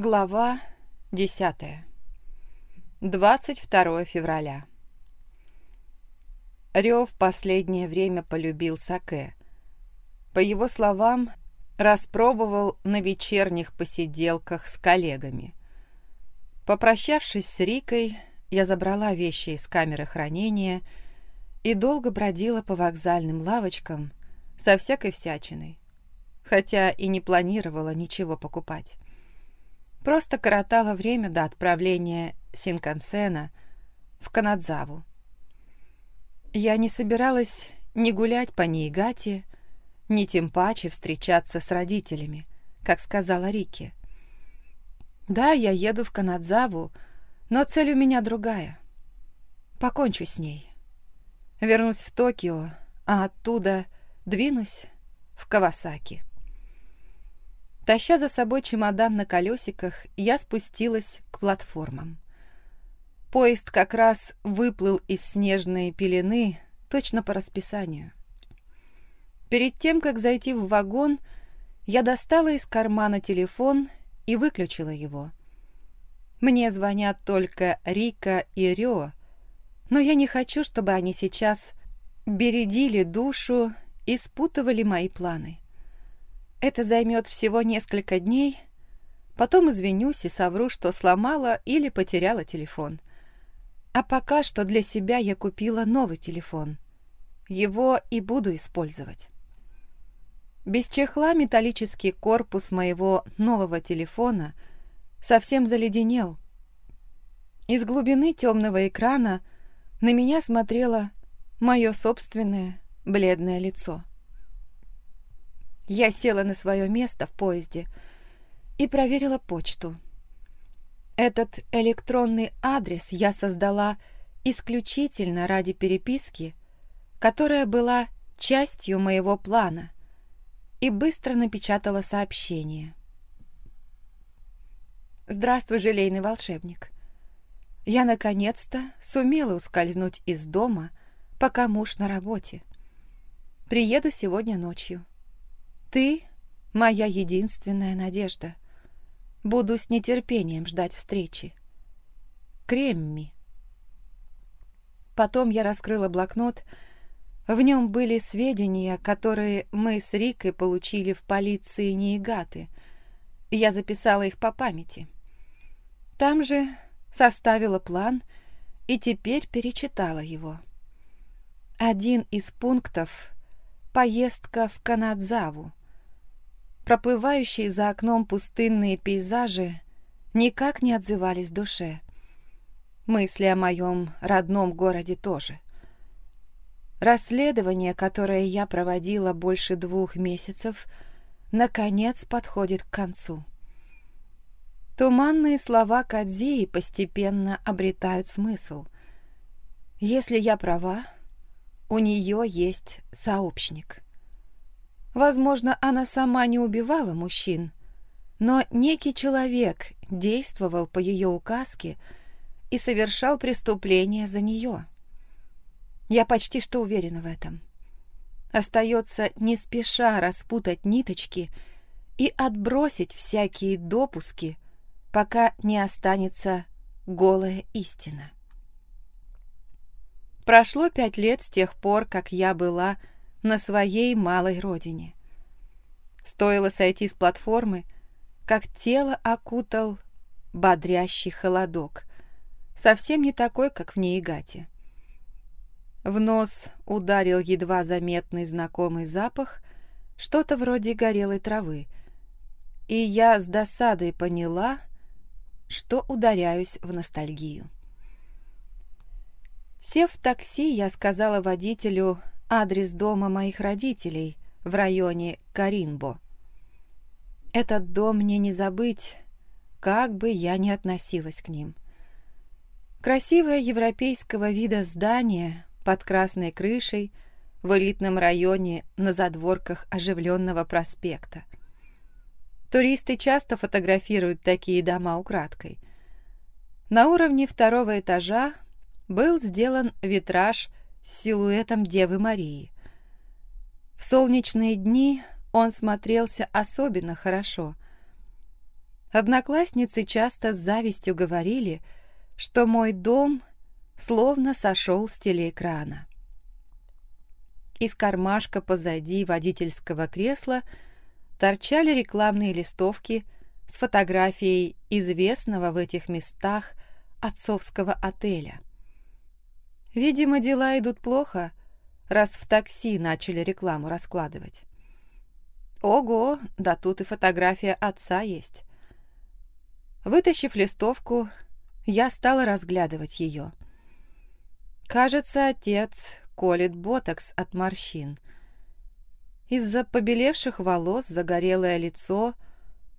Глава 10. 22 февраля. Рев последнее время полюбил саке. По его словам, распробовал на вечерних посиделках с коллегами. Попрощавшись с Рикой, я забрала вещи из камеры хранения и долго бродила по вокзальным лавочкам со всякой всячиной, хотя и не планировала ничего покупать. Просто коротала время до отправления Синкансена в Канадзаву. Я не собиралась ни гулять по Ниигате, ни тем паче встречаться с родителями, как сказала Рики. Да, я еду в Канадзаву, но цель у меня другая. Покончу с ней. Вернусь в Токио, а оттуда двинусь в Кавасаки. Таща за собой чемодан на колесиках, я спустилась к платформам. Поезд как раз выплыл из снежной пелены точно по расписанию. Перед тем, как зайти в вагон, я достала из кармана телефон и выключила его. Мне звонят только Рика и Рё, но я не хочу, чтобы они сейчас бередили душу и спутывали мои планы. Это займет всего несколько дней. Потом извинюсь и совру, что сломала или потеряла телефон. А пока что для себя я купила новый телефон. Его и буду использовать. Без чехла металлический корпус моего нового телефона совсем заледенел. Из глубины темного экрана на меня смотрело мое собственное бледное лицо. Я села на свое место в поезде и проверила почту. Этот электронный адрес я создала исключительно ради переписки, которая была частью моего плана, и быстро напечатала сообщение. «Здравствуй, желейный волшебник. Я, наконец-то, сумела ускользнуть из дома, пока муж на работе. Приеду сегодня ночью. Ты — моя единственная надежда. Буду с нетерпением ждать встречи. Кремми. Потом я раскрыла блокнот. В нем были сведения, которые мы с Рикой получили в полиции Ниигаты. Я записала их по памяти. Там же составила план и теперь перечитала его. Один из пунктов — поездка в Канадзаву. Проплывающие за окном пустынные пейзажи никак не отзывались в душе. Мысли о моем родном городе тоже. Расследование, которое я проводила больше двух месяцев, наконец подходит к концу. Туманные слова Кадзии постепенно обретают смысл. Если я права, у нее есть сообщник. Возможно, она сама не убивала мужчин, но некий человек действовал по ее указке и совершал преступление за нее. Я почти что уверена в этом. Остается не спеша распутать ниточки и отбросить всякие допуски, пока не останется голая истина. Прошло пять лет с тех пор, как я была на своей малой родине. Стоило сойти с платформы, как тело окутал бодрящий холодок, совсем не такой, как в Неигате. В нос ударил едва заметный знакомый запах, что-то вроде горелой травы, и я с досадой поняла, что ударяюсь в ностальгию. Сев в такси, я сказала водителю адрес дома моих родителей в районе Каринбо. Этот дом мне не забыть, как бы я ни относилась к ним. Красивое европейского вида здание под красной крышей в элитном районе на задворках оживленного проспекта. Туристы часто фотографируют такие дома украдкой. На уровне второго этажа был сделан витраж с силуэтом Девы Марии. В солнечные дни он смотрелся особенно хорошо. Одноклассницы часто с завистью говорили, что мой дом словно сошел с телеэкрана. Из кармашка позади водительского кресла торчали рекламные листовки с фотографией известного в этих местах отцовского отеля. Видимо, дела идут плохо, раз в такси начали рекламу раскладывать. Ого, да тут и фотография отца есть. Вытащив листовку, я стала разглядывать ее. Кажется, отец колет ботокс от морщин. Из-за побелевших волос загорелое лицо,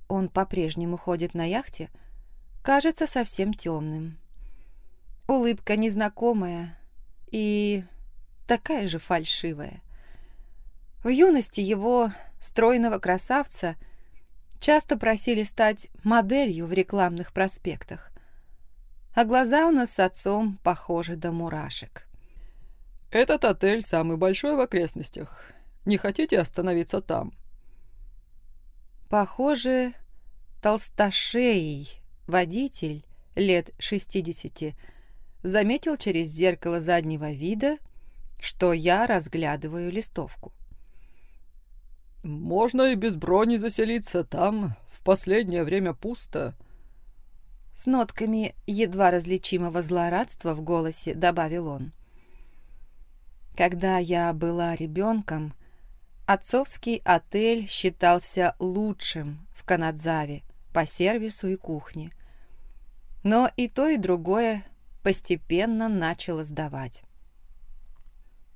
он по-прежнему ходит на яхте, кажется совсем темным. Улыбка незнакомая и такая же фальшивая. В юности его, стройного красавца, часто просили стать моделью в рекламных проспектах. А глаза у нас с отцом похожи до мурашек. «Этот отель самый большой в окрестностях. Не хотите остановиться там?» Похоже, толстошеий водитель лет шестидесяти заметил через зеркало заднего вида, что я разглядываю листовку. «Можно и без брони заселиться, там в последнее время пусто». С нотками едва различимого злорадства в голосе добавил он. Когда я была ребенком, отцовский отель считался лучшим в Канадзаве по сервису и кухне. Но и то, и другое постепенно начало сдавать.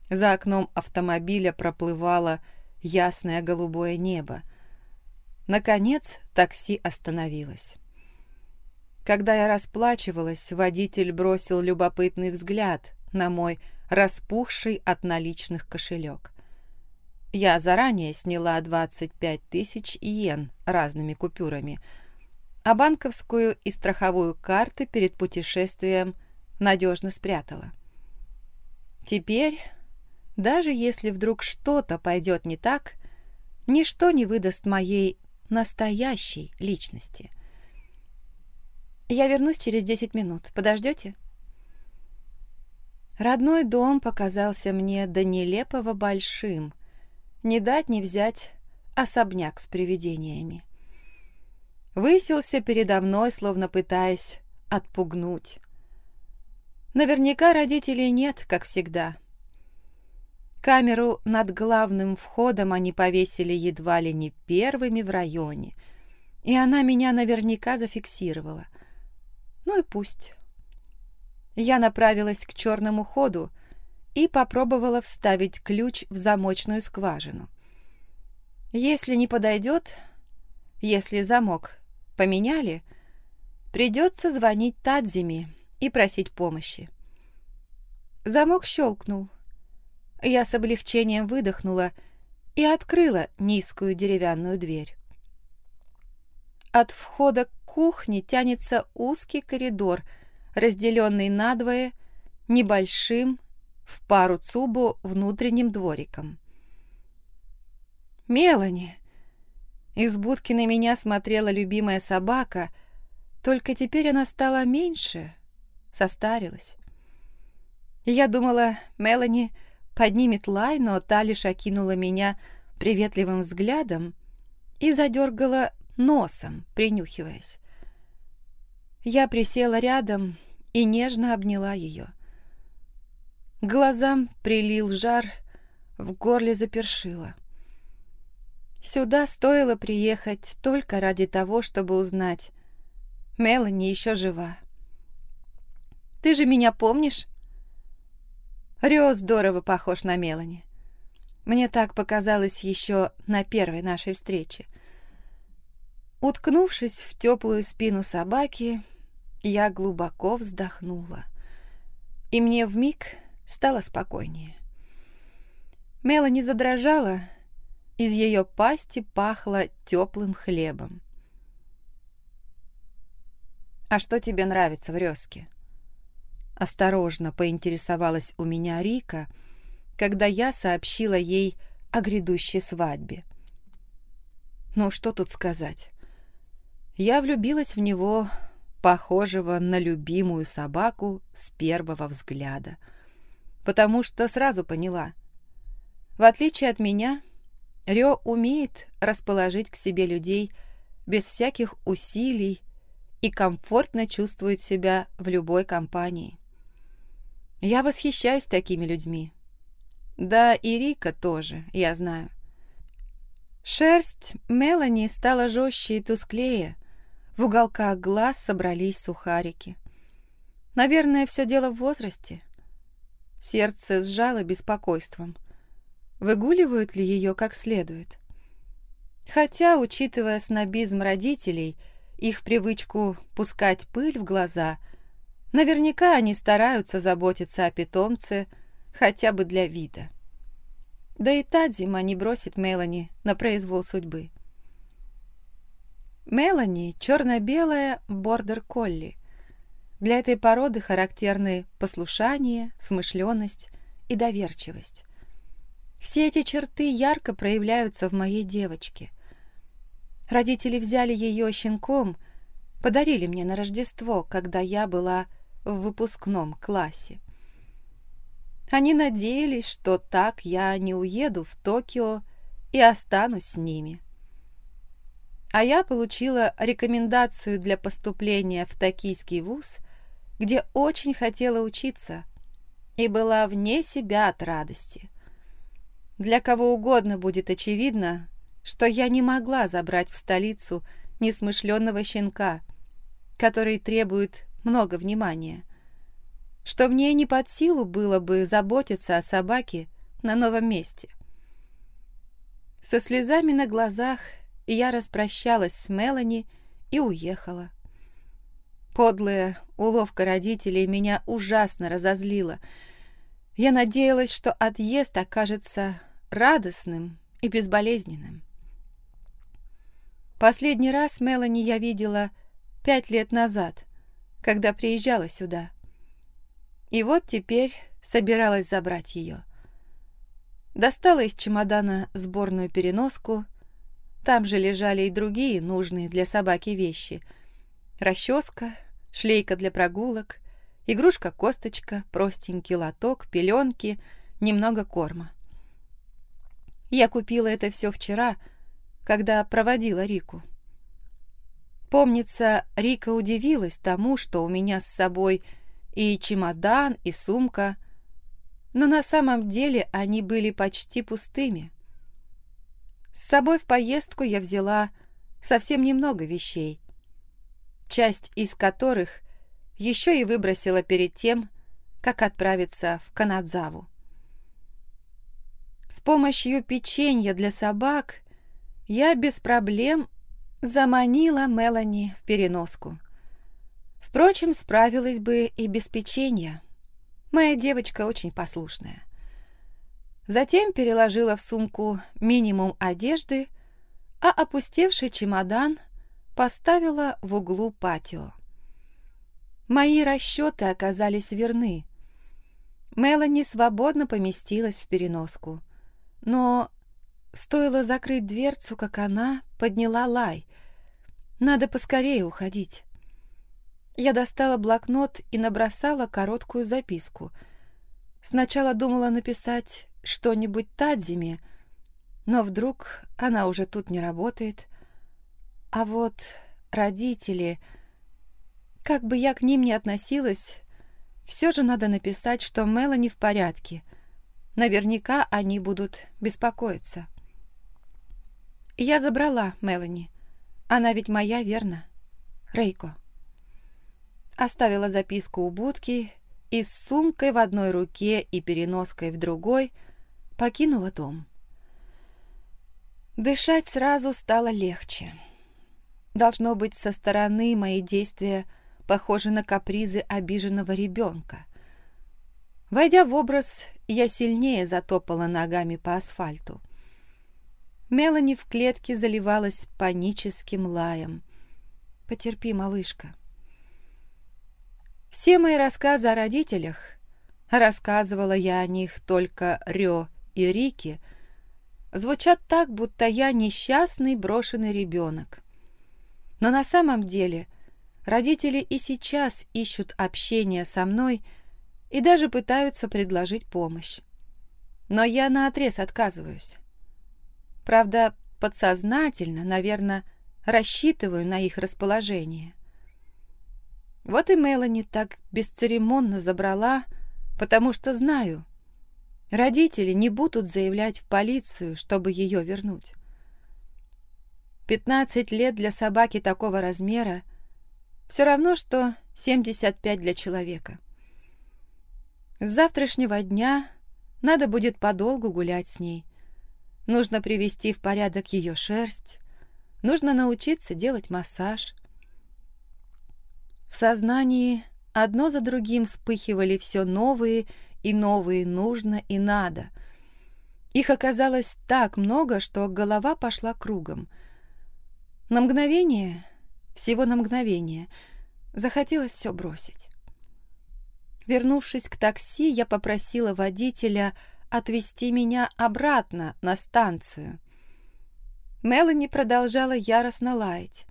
За окном автомобиля проплывало ясное голубое небо. Наконец такси остановилось. Когда я расплачивалась, водитель бросил любопытный взгляд на мой распухший от наличных кошелек. Я заранее сняла 25 тысяч йен разными купюрами, а банковскую и страховую карты перед путешествием надежно спрятала. Теперь даже если вдруг что-то пойдет не так, ничто не выдаст моей настоящей личности. Я вернусь через десять минут. Подождете? Родной дом показался мне до нелепого большим. Не дать не взять особняк с привидениями. Высился передо мной, словно пытаясь отпугнуть. Наверняка родителей нет, как всегда. Камеру над главным входом они повесили едва ли не первыми в районе, и она меня наверняка зафиксировала. Ну и пусть. Я направилась к черному ходу и попробовала вставить ключ в замочную скважину. Если не подойдет, если замок поменяли, придется звонить Тадзиме и просить помощи. Замок щелкнул, я с облегчением выдохнула и открыла низкую деревянную дверь. От входа к кухне тянется узкий коридор, разделенный надвое небольшим в пару цубу внутренним двориком. «Мелани!» Из будки на меня смотрела любимая собака, только теперь она стала меньше, состарилась. Я думала, Мелани поднимет лай, но та лишь окинула меня приветливым взглядом и задергала носом, принюхиваясь. Я присела рядом и нежно обняла ее. Глазам прилил жар, в горле запершило. Сюда стоило приехать только ради того, чтобы узнать, Мелани еще жива. «Ты же меня помнишь?» Рио здорово похож на Мелани. Мне так показалось еще на первой нашей встрече. Уткнувшись в теплую спину собаки, я глубоко вздохнула. И мне вмиг стало спокойнее. Мелани задрожала, из ее пасти пахло теплым хлебом. «А что тебе нравится в резке?» Осторожно поинтересовалась у меня Рика, когда я сообщила ей о грядущей свадьбе. Ну, что тут сказать? Я влюбилась в него, похожего на любимую собаку с первого взгляда, потому что сразу поняла. В отличие от меня, Рё умеет расположить к себе людей без всяких усилий и комфортно чувствует себя в любой компании. Я восхищаюсь такими людьми. Да, и Рика тоже, я знаю. Шерсть Мелани стала жестче и тусклее. В уголках глаз собрались сухарики. Наверное, все дело в возрасте. Сердце сжало беспокойством. Выгуливают ли ее как следует? Хотя, учитывая снобизм родителей, их привычку пускать пыль в глаза, наверняка они стараются заботиться о питомце хотя бы для вида. Да и та зима не бросит Мелани на произвол судьбы. Мелани – черно-белая бордер-колли. Для этой породы характерны послушание, смышленность и доверчивость. Все эти черты ярко проявляются в моей девочке. Родители взяли ее щенком, подарили мне на Рождество, когда я была в выпускном классе. Они надеялись, что так я не уеду в Токио и останусь с ними. А я получила рекомендацию для поступления в токийский вуз, где очень хотела учиться и была вне себя от радости. Для кого угодно будет очевидно, что я не могла забрать в столицу несмышленного щенка, который требует много внимания – что мне не под силу было бы заботиться о собаке на новом месте. Со слезами на глазах я распрощалась с Мелани и уехала. Подлая уловка родителей меня ужасно разозлила. Я надеялась, что отъезд окажется радостным и безболезненным. Последний раз Мелани я видела пять лет назад, когда приезжала сюда. И вот теперь собиралась забрать ее. Достала из чемодана сборную переноску. Там же лежали и другие нужные для собаки вещи. Расческа, шлейка для прогулок, игрушка-косточка, простенький лоток, пеленки, немного корма. Я купила это все вчера, когда проводила Рику. Помнится, Рика удивилась тому, что у меня с собой и чемодан, и сумка, но на самом деле они были почти пустыми. С собой в поездку я взяла совсем немного вещей, часть из которых еще и выбросила перед тем, как отправиться в Канадзаву. С помощью печенья для собак я без проблем заманила Мелани в переноску. Впрочем, справилась бы и без печенья. Моя девочка очень послушная. Затем переложила в сумку минимум одежды, а опустевший чемодан поставила в углу патио. Мои расчеты оказались верны. Мелани свободно поместилась в переноску. Но стоило закрыть дверцу, как она подняла лай. Надо поскорее уходить. Я достала блокнот и набросала короткую записку. Сначала думала написать что-нибудь Тадзиме, но вдруг она уже тут не работает. А вот родители... Как бы я к ним ни относилась, все же надо написать, что Мелани в порядке. Наверняка они будут беспокоиться. Я забрала Мелани. Она ведь моя, верно? Рейко оставила записку у будки и с сумкой в одной руке и переноской в другой покинула дом. Дышать сразу стало легче. Должно быть, со стороны мои действия похожи на капризы обиженного ребенка. Войдя в образ, я сильнее затопала ногами по асфальту. Мелани в клетке заливалась паническим лаем. «Потерпи, малышка», все мои рассказы о родителях, рассказывала я о них только Рё и Рике, звучат так, будто я несчастный брошенный ребенок. Но на самом деле родители и сейчас ищут общение со мной и даже пытаются предложить помощь. Но я наотрез отказываюсь. Правда, подсознательно, наверное, рассчитываю на их расположение. Вот и Мелани так бесцеремонно забрала, потому что знаю, родители не будут заявлять в полицию, чтобы ее вернуть. 15 лет для собаки такого размера все равно, что 75 для человека. С завтрашнего дня надо будет подолгу гулять с ней. Нужно привести в порядок ее шерсть, нужно научиться делать массаж. В сознании одно за другим вспыхивали все новые и новые «нужно» и «надо». Их оказалось так много, что голова пошла кругом. На мгновение, всего на мгновение, захотелось все бросить. Вернувшись к такси, я попросила водителя отвезти меня обратно на станцию. Мелани продолжала яростно лаять.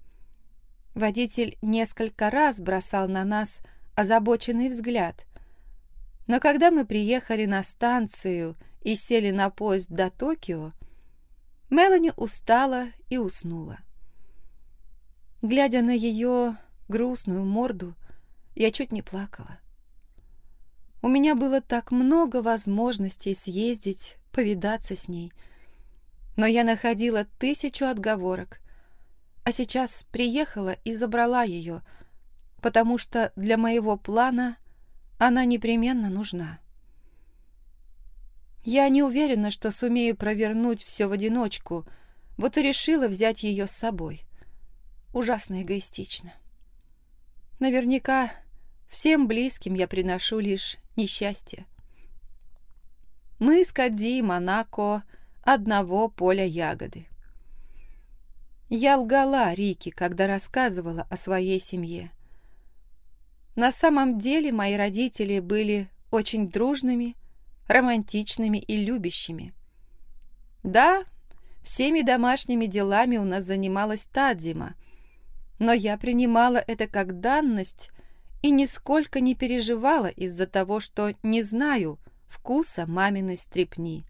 Водитель несколько раз бросал на нас озабоченный взгляд. Но когда мы приехали на станцию и сели на поезд до Токио, Мелани устала и уснула. Глядя на ее грустную морду, я чуть не плакала. У меня было так много возможностей съездить, повидаться с ней. Но я находила тысячу отговорок. А сейчас приехала и забрала ее, потому что для моего плана она непременно нужна. Я не уверена, что сумею провернуть все в одиночку, вот и решила взять ее с собой. Ужасно эгоистично. Наверняка Всем близким я приношу лишь несчастье. Мы с Кади Монако одного поля ягоды. Я лгала Рике, когда рассказывала о своей семье. На самом деле мои родители были очень дружными, романтичными и любящими. Да, всеми домашними делами у нас занималась Тадзима, но я принимала это как данность и нисколько не переживала из-за того, что не знаю вкуса маминой стрепни.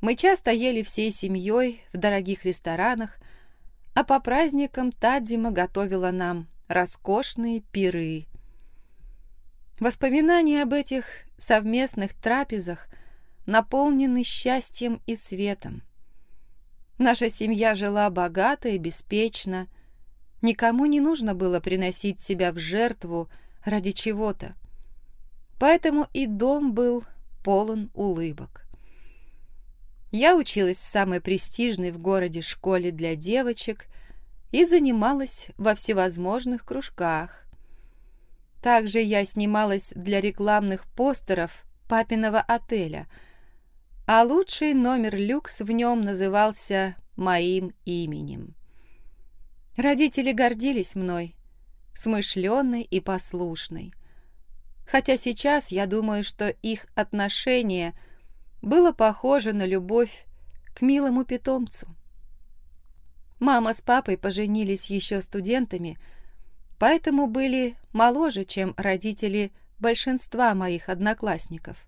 Мы часто ели всей семьей в дорогих ресторанах, а по праздникам Тадзима готовила нам роскошные пиры. Воспоминания об этих совместных трапезах наполнены счастьем и светом. Наша семья жила богато и беспечно, Никому не нужно было приносить себя в жертву ради чего-то. Поэтому и дом был полон улыбок. Я училась в самой престижной в городе школе для девочек и занималась во всевозможных кружках. Также я снималась для рекламных постеров папиного отеля, а лучший номер люкс в нем назывался моим именем. Родители гордились мной, смышленной и послушной. Хотя сейчас я думаю, что их отношение было похоже на любовь к милому питомцу. Мама с папой поженились еще студентами, поэтому были моложе, чем родители большинства моих одноклассников.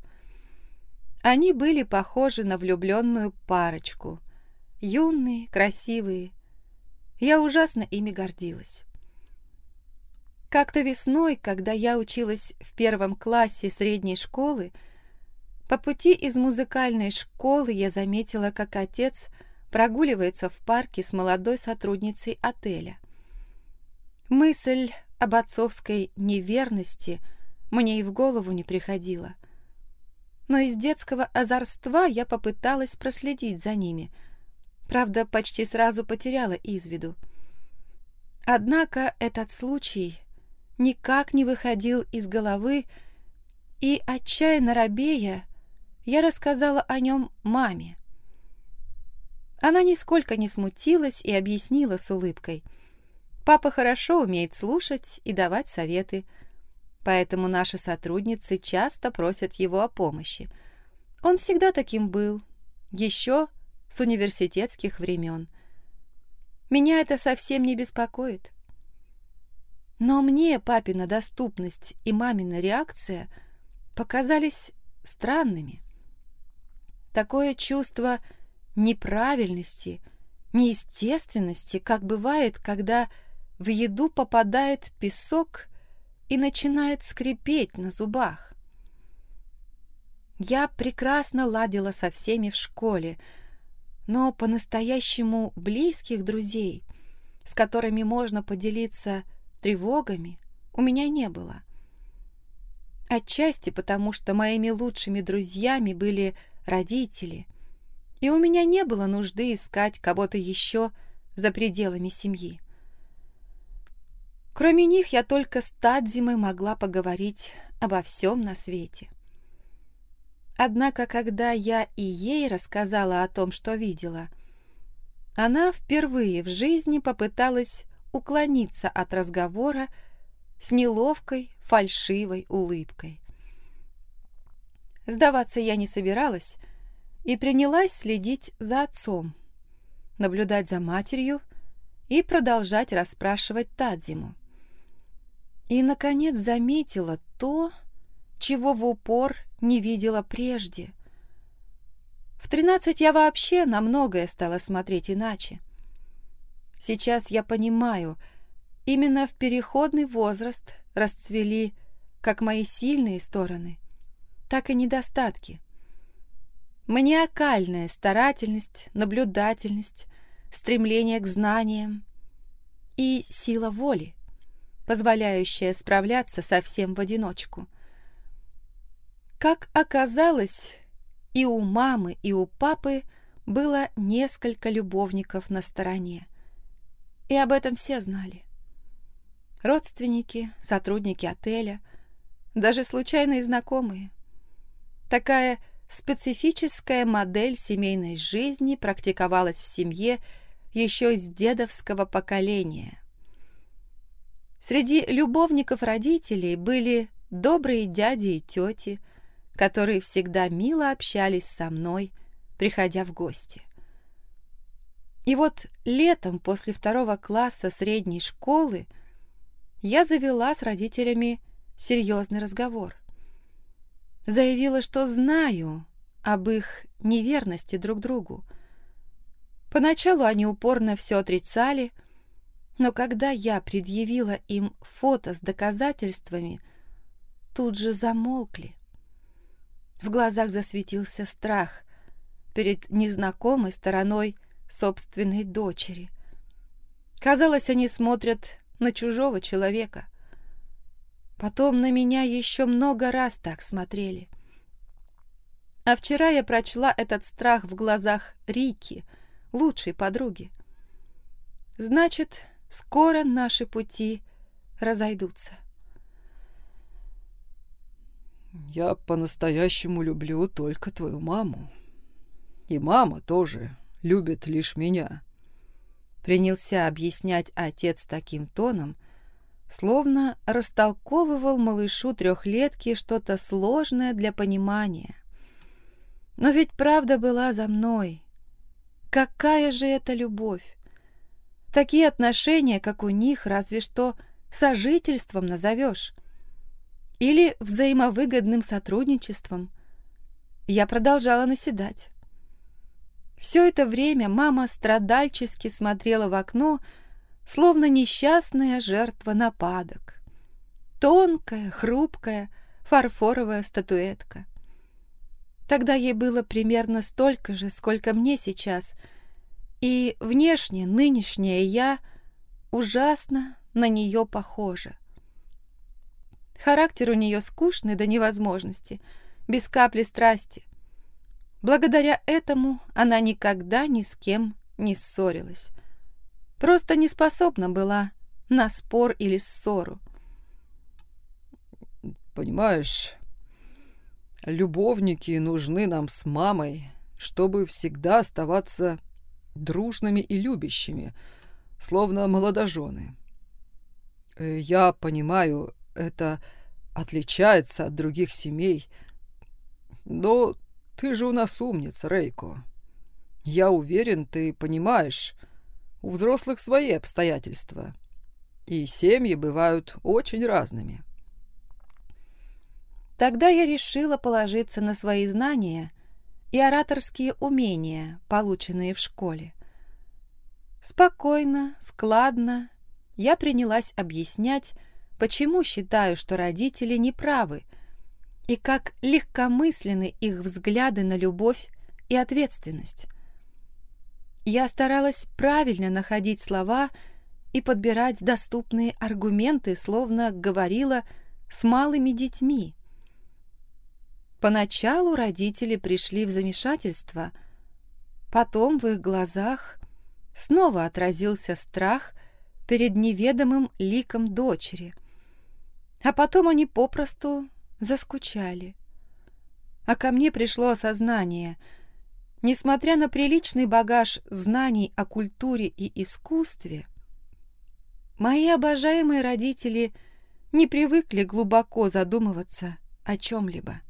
Они были похожи на влюбленную парочку. Юные, красивые, я ужасно ими гордилась. Как-то весной, когда я училась в первом классе средней школы, по пути из музыкальной школы я заметила, как отец прогуливается в парке с молодой сотрудницей отеля. Мысль об отцовской неверности мне и в голову не приходила. Но из детского озорства я попыталась проследить за ними — Правда, почти сразу потеряла из виду. Однако этот случай никак не выходил из головы, и, отчаянно робея, я рассказала о нем маме. Она нисколько не смутилась и объяснила с улыбкой. Папа хорошо умеет слушать и давать советы, поэтому наши сотрудницы часто просят его о помощи. Он всегда таким был, еще с университетских времен. меня это совсем не беспокоит. Но мне папина доступность и мамина реакция показались странными. Такое чувство неправильности, неестественности, как бывает, когда в еду попадает песок и начинает скрипеть на зубах. Я прекрасно ладила со всеми в школе, но по-настоящему близких друзей, с которыми можно поделиться тревогами, у меня не было. Отчасти потому, что моими лучшими друзьями были родители, и у меня не было нужды искать кого-то еще за пределами семьи. Кроме них я только с Тадзимой могла поговорить обо всем на свете. Однако, когда я и ей рассказала о том, что видела, она впервые в жизни попыталась уклониться от разговора с неловкой, фальшивой улыбкой. Сдаваться я не собиралась и принялась следить за отцом, наблюдать за матерью и продолжать расспрашивать Тадзиму. И, наконец, заметила то, чего в упор не видела прежде. В тринадцать я вообще на многое стала смотреть иначе. Сейчас я понимаю, именно в переходный возраст расцвели как мои сильные стороны, так и недостатки. Маниакальная старательность, наблюдательность, стремление к знаниям и сила воли, позволяющая справляться совсем в одиночку. Как оказалось, и у мамы, и у папы было несколько любовников на стороне. И об этом все знали. Родственники, сотрудники отеля, даже случайные знакомые. Такая специфическая модель семейной жизни практиковалась в семье еще с дедовского поколения. Среди любовников родителей были добрые дяди и тети, которые всегда мило общались со мной, приходя в гости. И вот летом после второго класса средней школы я завела с родителями серьезный разговор. Заявила, что знаю об их неверности друг другу. Поначалу они упорно все отрицали, но когда я предъявила им фото с доказательствами, тут же замолкли. В глазах засветился страх перед незнакомой стороной собственной дочери. Казалось, они смотрят на чужого человека. Потом на меня еще много раз так смотрели. А вчера я прочла этот страх в глазах Рики, лучшей подруги. Значит, скоро наши пути разойдутся. Я по-настоящему люблю только твою маму. И мама тоже любит лишь меня. Принялся объяснять отец таким тоном, словно растолковывал малышу трехлетки что-то сложное для понимания. Но ведь правда была за мной. Какая же это любовь? Такие отношения, как у них, разве что сожительством назовешь или взаимовыгодным сотрудничеством. Я продолжала наседать. Все это время мама страдальчески смотрела в окно, словно несчастная жертва нападок. Тонкая, хрупкая, фарфоровая статуэтка. Тогда ей было примерно столько же, сколько мне сейчас, и внешне нынешняя я ужасно на нее похожа. Характер у нее скучный до невозможности, без капли страсти. Благодаря этому она никогда ни с кем не ссорилась. Просто не способна была на спор или ссору. «Понимаешь, любовники нужны нам с мамой, чтобы всегда оставаться дружными и любящими, словно молодожены. Э, я понимаю, это отличается от других семей. Но ты же у нас умница, Рейко. Я уверен, ты понимаешь. у взрослых свои обстоятельства, и семьи бывают очень разными. Тогда я решила положиться на свои знания и ораторские умения, полученные в школе. Спокойно, складно я принялась объяснять, почему считаю, что родители неправы, и как легкомысленны их взгляды на любовь и ответственность. Я старалась правильно находить слова и подбирать доступные аргументы, словно говорила с малыми детьми. Поначалу родители пришли в замешательство, потом в их глазах снова отразился страх перед неведомым ликом дочери, а потом они попросту заскучали. А ко мне пришло осознание. Несмотря на приличный багаж знаний о культуре и искусстве, мои обожаемые родители не привыкли глубоко задумываться о чем-либо.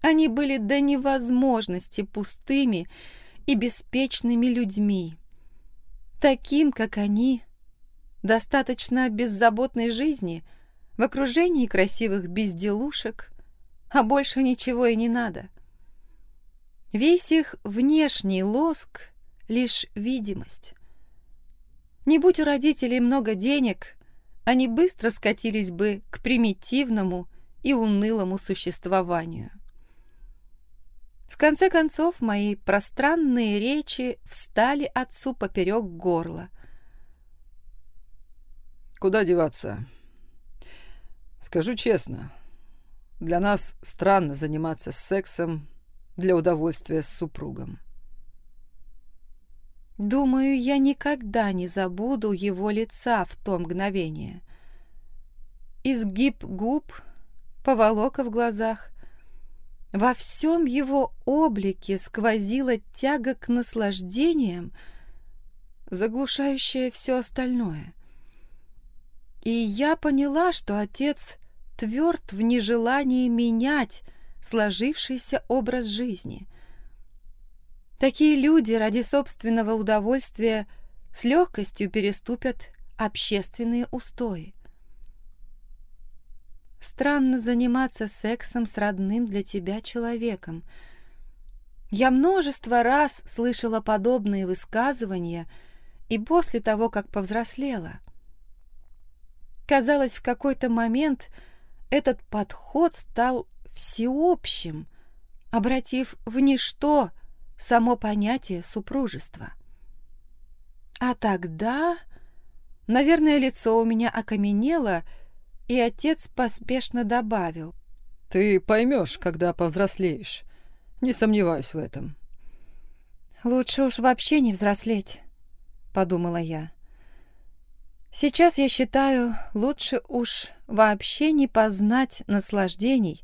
Они были до невозможности пустыми и беспечными людьми. Таким, как они, достаточно беззаботной жизни в окружении красивых безделушек, а больше ничего и не надо. Весь их внешний лоск — лишь видимость. Не будь у родителей много денег, они быстро скатились бы к примитивному и унылому существованию. В конце концов, мои пространные речи встали отцу поперек горла. «Куда деваться? Скажу честно, для нас странно заниматься сексом для удовольствия с супругом». Думаю, я никогда не забуду его лица в то мгновение. Изгиб губ, поволока в глазах, во всем его облике сквозила тяга к наслаждениям, заглушающая все остальное. И я поняла, что отец тверд в нежелании менять сложившийся образ жизни. Такие люди ради собственного удовольствия с легкостью переступят общественные устои. Странно заниматься сексом с родным для тебя человеком. Я множество раз слышала подобные высказывания и после того, как повзрослела. Казалось, в какой-то момент этот подход стал всеобщим, обратив в ничто само понятие супружества. А тогда, наверное, лицо у меня окаменело, и отец поспешно добавил. «Ты поймешь, когда повзрослеешь. Не сомневаюсь в этом». «Лучше уж вообще не взрослеть», — подумала я. «Сейчас, я считаю, лучше уж вообще не познать наслаждений,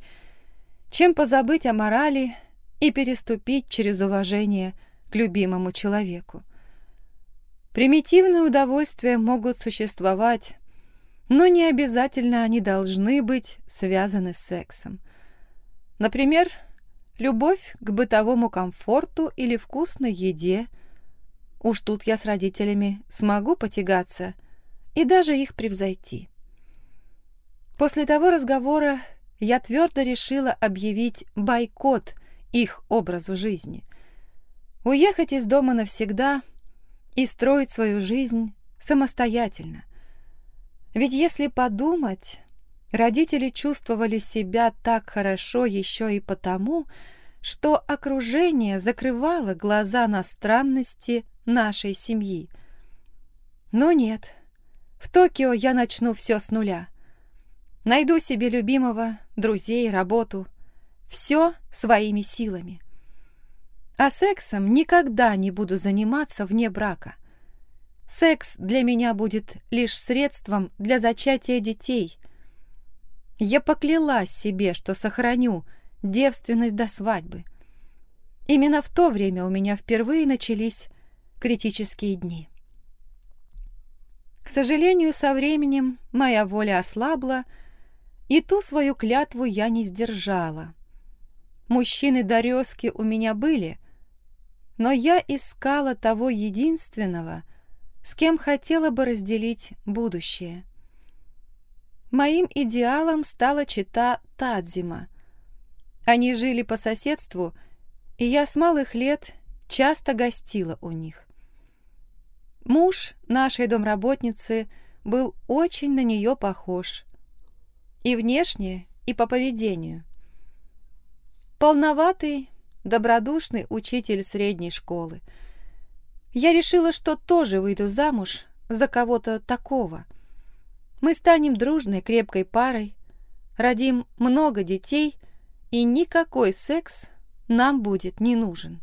чем позабыть о морали и переступить через уважение к любимому человеку. Примитивные удовольствия могут существовать но не обязательно они должны быть связаны с сексом. Например, любовь к бытовому комфорту или вкусной еде. Уж тут я с родителями смогу потягаться и даже их превзойти. После того разговора я твердо решила объявить бойкот их образу жизни. Уехать из дома навсегда и строить свою жизнь самостоятельно. Ведь если подумать, родители чувствовали себя так хорошо еще и потому, что окружение закрывало глаза на странности нашей семьи. Но нет, в Токио я начну все с нуля. Найду себе любимого, друзей, работу. Все своими силами. А сексом никогда не буду заниматься вне брака. Секс для меня будет лишь средством для зачатия детей. Я поклялась себе, что сохраню девственность до свадьбы. Именно в то время у меня впервые начались критические дни. К сожалению, со временем моя воля ослабла, и ту свою клятву я не сдержала. Мужчины до у меня были, но я искала того единственного, с кем хотела бы разделить будущее. Моим идеалом стала чита Тадзима. Они жили по соседству, и я с малых лет часто гостила у них. Муж нашей домработницы был очень на нее похож. И внешне, и по поведению. Полноватый, добродушный учитель средней школы. Я решила, что тоже выйду замуж за кого-то такого. Мы станем дружной, крепкой парой, родим много детей, и никакой секс нам будет не нужен.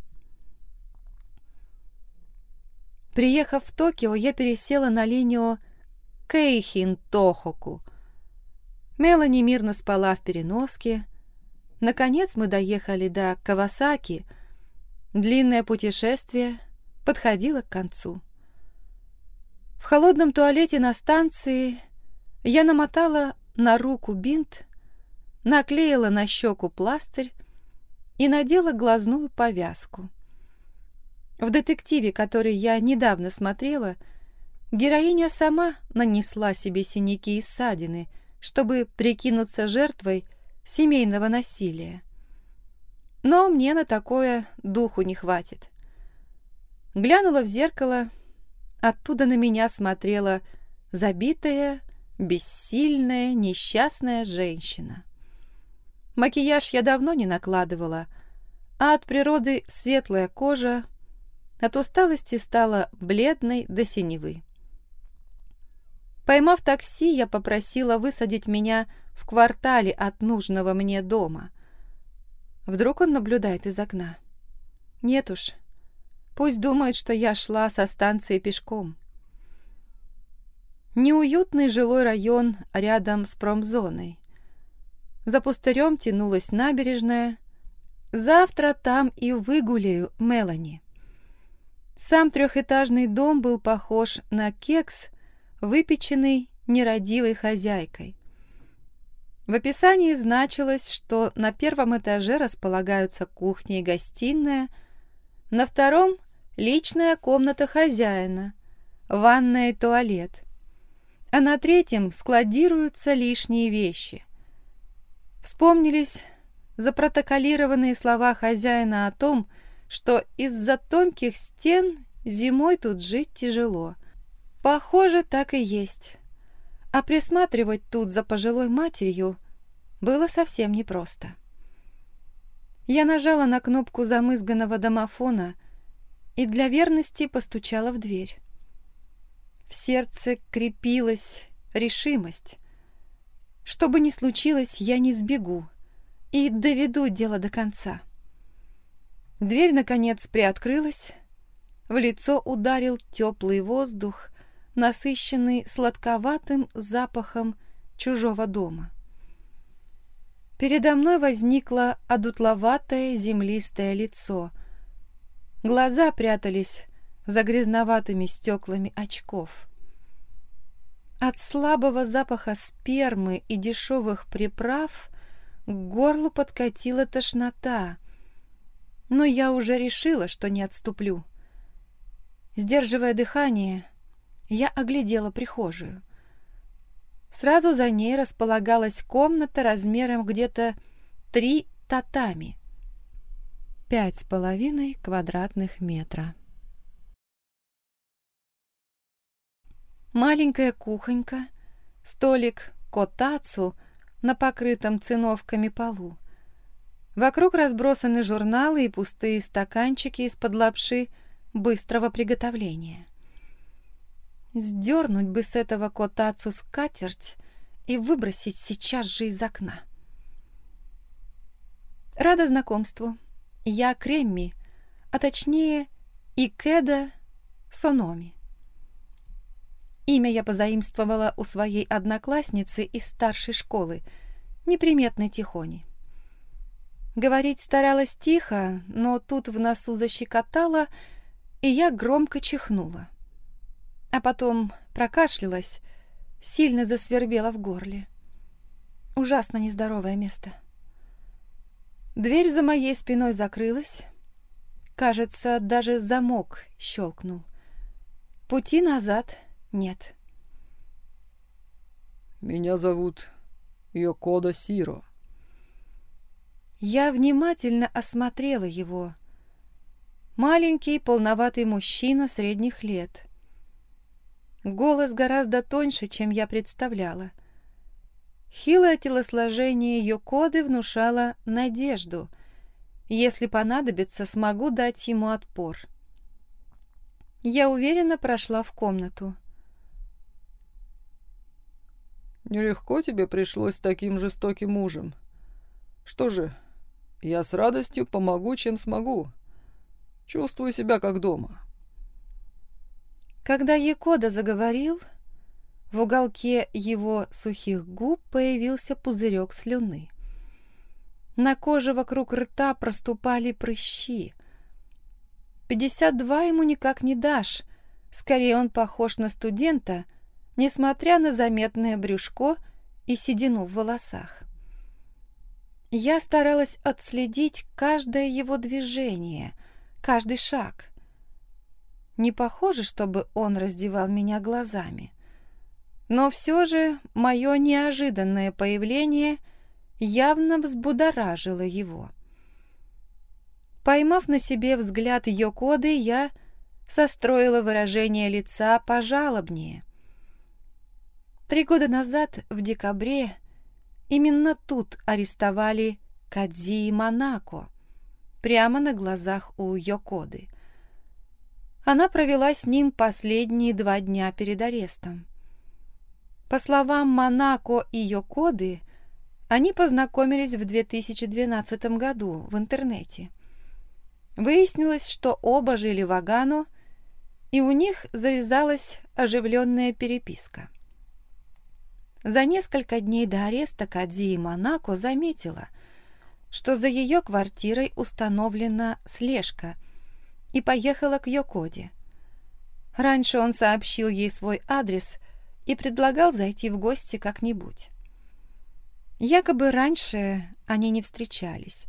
Приехав в Токио, я пересела на линию Кейхин-Тохоку. Мелани мирно спала в переноске. Наконец мы доехали до Кавасаки. Длинное путешествие подходило к концу. В холодном туалете на станции я намотала на руку бинт, наклеила на щеку пластырь и надела глазную повязку. В детективе, который я недавно смотрела, героиня сама нанесла себе синяки и ссадины, чтобы прикинуться жертвой семейного насилия. Но мне на такое духу не хватит. Глянула в зеркало, оттуда на меня смотрела забитая, бессильная, несчастная женщина. Макияж я давно не накладывала, а от природы светлая кожа от усталости стала бледной до синевы. Поймав такси, я попросила высадить меня в квартале от нужного мне дома. Вдруг он наблюдает из окна. Нет уж, пусть думает, что я шла со станции пешком. Неуютный жилой район рядом с промзоной. За пустырем тянулась набережная. Завтра там и выгуляю Мелани. Сам трехэтажный дом был похож на кекс, выпеченный нерадивой хозяйкой. В описании значилось, что на первом этаже располагаются кухня и гостиная, на втором — личная комната хозяина, ванная и туалет, а на третьем складируются лишние вещи. Вспомнились запротоколированные слова хозяина о том, что что из-за тонких стен зимой тут жить тяжело. Похоже, так и есть. А присматривать тут за пожилой матерью было совсем непросто. Я нажала на кнопку замызганного домофона и для верности постучала в дверь. В сердце крепилась решимость. Что бы ни случилось, я не сбегу и доведу дело до конца. Дверь, наконец, приоткрылась. В лицо ударил теплый воздух, насыщенный сладковатым запахом чужого дома. Передо мной возникло одутловатое землистое лицо. Глаза прятались за грязноватыми стеклами очков. От слабого запаха спермы и дешевых приправ к горлу подкатила тошнота — но я уже решила, что не отступлю. Сдерживая дыхание, я оглядела прихожую. Сразу за ней располагалась комната размером где-то три татами. Пять с половиной квадратных метра. Маленькая кухонька, столик котацу на покрытом циновками полу, Вокруг разбросаны журналы и пустые стаканчики из-под лапши быстрого приготовления. Сдернуть бы с этого котацу скатерть и выбросить сейчас же из окна. Рада знакомству. Я Кремми, а точнее Икеда Сономи. Имя я позаимствовала у своей одноклассницы из старшей школы, неприметной Тихони. Говорить старалась тихо, но тут в носу защекотала, и я громко чихнула. А потом прокашлялась, сильно засвербела в горле. Ужасно нездоровое место. Дверь за моей спиной закрылась. Кажется, даже замок щелкнул. Пути назад нет. «Меня зовут Йокода Сиро». Я внимательно осмотрела его. Маленький, полноватый мужчина средних лет. Голос гораздо тоньше, чем я представляла. Хилое телосложение Йокоды внушало надежду. Если понадобится, смогу дать ему отпор. Я уверенно прошла в комнату. «Нелегко тебе пришлось с таким жестоким мужем. Что же, я с радостью помогу, чем смогу. Чувствую себя как дома». Когда Якода заговорил, в уголке его сухих губ появился пузырек слюны. На коже вокруг рта проступали прыщи. Пятьдесят два ему никак не дашь. Скорее он похож на студента, несмотря на заметное брюшко и седину в волосах. Я старалась отследить каждое его движение, каждый шаг. Не похоже, чтобы он раздевал меня глазами. Но все же мое неожиданное появление явно взбудоражило его. Поймав на себе взгляд Йокоды, я состроила выражение лица пожалобнее. Три года назад, в декабре, Именно тут арестовали Кадзи Монако, прямо на глазах у Йокоды. Она провела с ним последние два дня перед арестом. По словам Монако и Йокоды, они познакомились в 2012 году в интернете. Выяснилось, что оба жили в Агану, и у них завязалась оживленная переписка. За несколько дней до ареста Кадзи и Монако заметила, что за ее квартирой установлена слежка, и поехала к Йокоде. Раньше он сообщил ей свой адрес и предлагал зайти в гости как-нибудь. Якобы раньше они не встречались.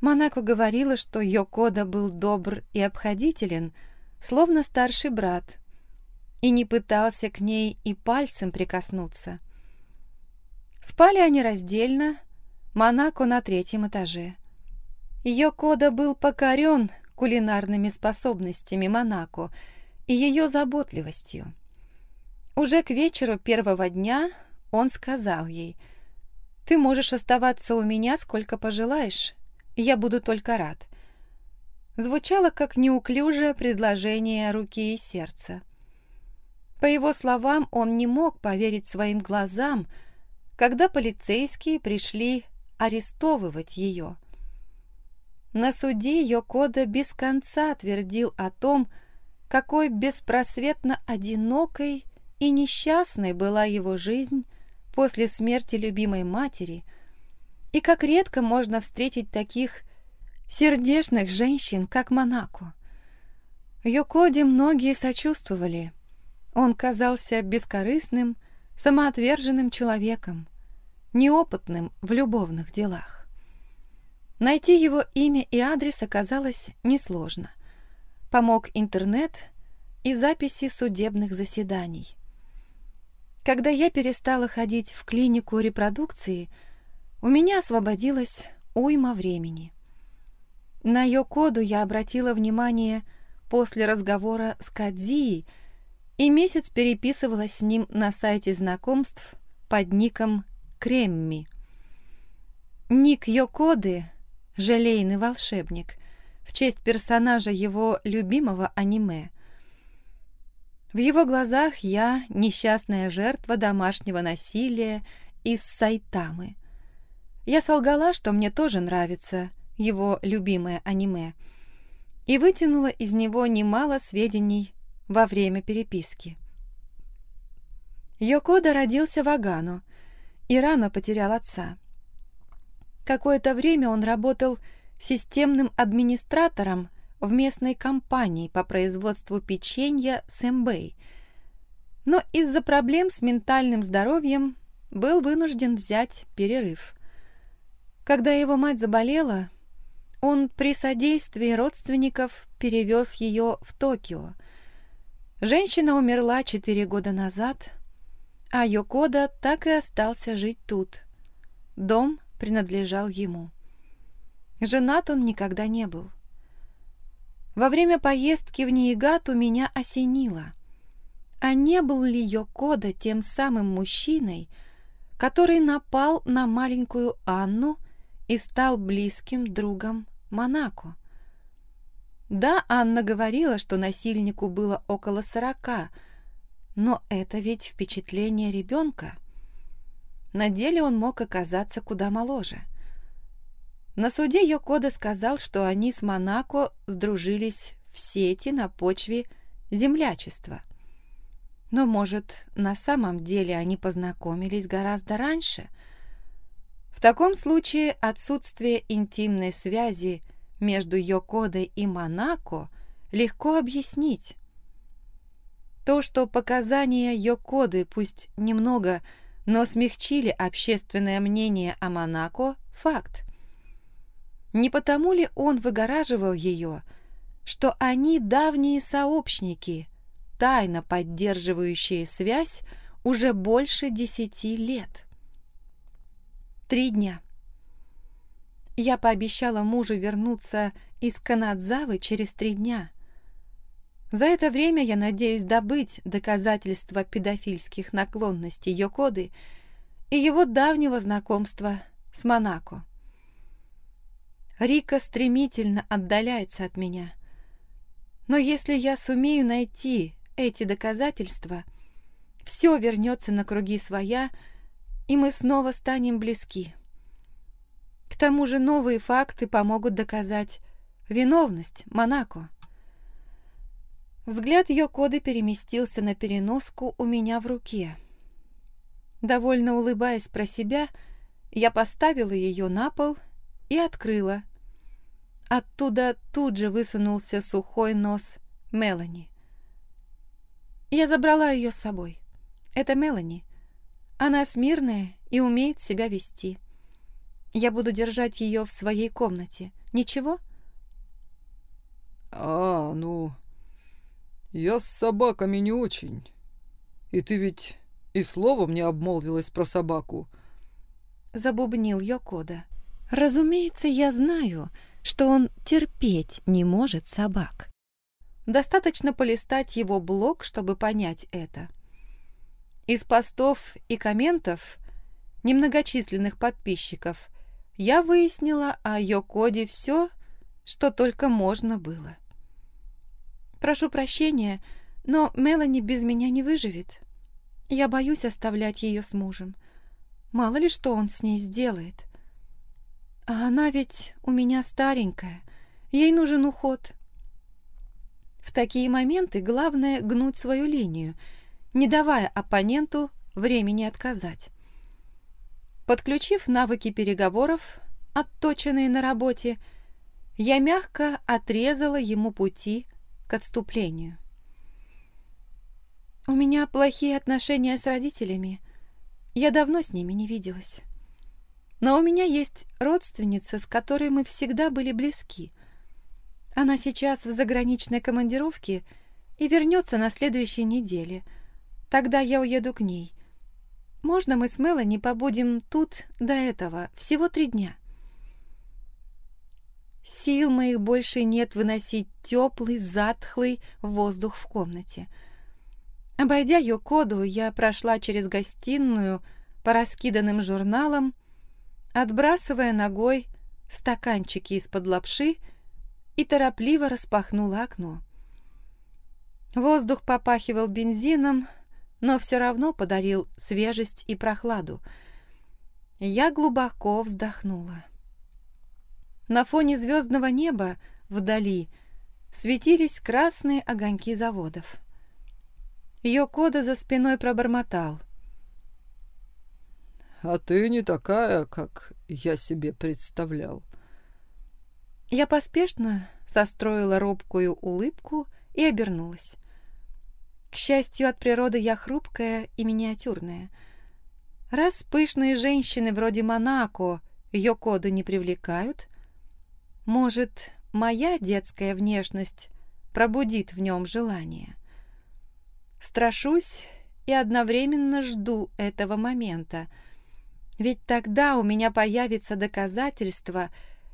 Монако говорила, что Йокода был добр и обходителен, словно старший брат, и не пытался к ней и пальцем прикоснуться. Спали они раздельно, Монако на третьем этаже. Ее кода был покорен кулинарными способностями Монако и ее заботливостью. Уже к вечеру первого дня он сказал ей, «Ты можешь оставаться у меня сколько пожелаешь, я буду только рад». Звучало как неуклюжее предложение руки и сердца. По его словам, он не мог поверить своим глазам, когда полицейские пришли арестовывать ее. На суде Йокода без конца твердил о том, какой беспросветно одинокой и несчастной была его жизнь после смерти любимой матери, и как редко можно встретить таких сердечных женщин, как Монако. Йокоде многие сочувствовали – он казался бескорыстным, самоотверженным человеком, неопытным в любовных делах. Найти его имя и адрес оказалось несложно. Помог интернет и записи судебных заседаний. Когда я перестала ходить в клинику репродукции, у меня освободилось уйма времени. На ее коду я обратила внимание после разговора с Кадзией, и месяц переписывалась с ним на сайте знакомств под ником Кремми. Ник Йокоды — желейный волшебник, в честь персонажа его любимого аниме. В его глазах я — несчастная жертва домашнего насилия из Сайтамы. Я солгала, что мне тоже нравится его любимое аниме, и вытянула из него немало сведений во время переписки. Йокода родился в Агану и рано потерял отца. Какое-то время он работал системным администратором в местной компании по производству печенья Сэмбэй, но из-за проблем с ментальным здоровьем был вынужден взять перерыв. Когда его мать заболела, он при содействии родственников перевез ее в Токио. Женщина умерла четыре года назад, а Йокода так и остался жить тут. Дом принадлежал ему. Женат он никогда не был. Во время поездки в Ниигату меня осенило. А не был ли Йокода тем самым мужчиной, который напал на маленькую Анну и стал близким другом Монако? Да, Анна говорила, что насильнику было около сорока, но это ведь впечатление ребенка. На деле он мог оказаться куда моложе. На суде Йокода сказал, что они с Монако сдружились в сети на почве землячества. Но, может, на самом деле они познакомились гораздо раньше? В таком случае отсутствие интимной связи между Йокодой и Монако легко объяснить. То, что показания Йокоды пусть немного, но смягчили общественное мнение о Монако – факт. Не потому ли он выгораживал ее, что они давние сообщники, тайно поддерживающие связь уже больше десяти лет? Три дня. Я пообещала мужу вернуться из Канадзавы через три дня. За это время я надеюсь добыть доказательства педофильских наклонностей Йокоды и его давнего знакомства с Монако. Рика стремительно отдаляется от меня. Но если я сумею найти эти доказательства, все вернется на круги своя, и мы снова станем близки. К тому же новые факты помогут доказать виновность Монако. Взгляд ее коды переместился на переноску у меня в руке. Довольно улыбаясь про себя, я поставила ее на пол и открыла. Оттуда тут же высунулся сухой нос Мелани. Я забрала ее с собой. Это Мелани. Она смирная и умеет себя вести. Я буду держать ее в своей комнате. Ничего? А, ну... Я с собаками не очень. И ты ведь и словом не обмолвилась про собаку. Забубнил Йокода. Разумеется, я знаю, что он терпеть не может собак. Достаточно полистать его блог, чтобы понять это. Из постов и комментов немногочисленных подписчиков я выяснила о Йокоде все, что только можно было. Прошу прощения, но Мелани без меня не выживет. Я боюсь оставлять ее с мужем. Мало ли что он с ней сделает. А она ведь у меня старенькая. Ей нужен уход. В такие моменты главное гнуть свою линию, не давая оппоненту времени отказать. Подключив навыки переговоров, отточенные на работе, я мягко отрезала ему пути к отступлению. У меня плохие отношения с родителями. Я давно с ними не виделась. Но у меня есть родственница, с которой мы всегда были близки. Она сейчас в заграничной командировке и вернется на следующей неделе. Тогда я уеду к ней. Можно мы с Мелани побудем тут до этого, всего три дня?» Сил моих больше нет выносить теплый, затхлый воздух в комнате. Обойдя Йокоду, я прошла через гостиную по раскиданным журналам отбрасывая ногой стаканчики из-под лапши и торопливо распахнула окно. Воздух попахивал бензином, но все равно подарил свежесть и прохладу. Я глубоко вздохнула. На фоне звездного неба вдали светились красные огоньки заводов. Ее кода за спиной пробормотал — а ты не такая, как я себе представлял». Я поспешно состроила робкую улыбку и обернулась. К счастью, от природы я хрупкая и миниатюрная. Раз пышные женщины вроде Монако ее коды не привлекают, Может, моя детская внешность пробудит в нем желание. Страшусь и одновременно жду этого момента, ведь тогда у меня появится доказательство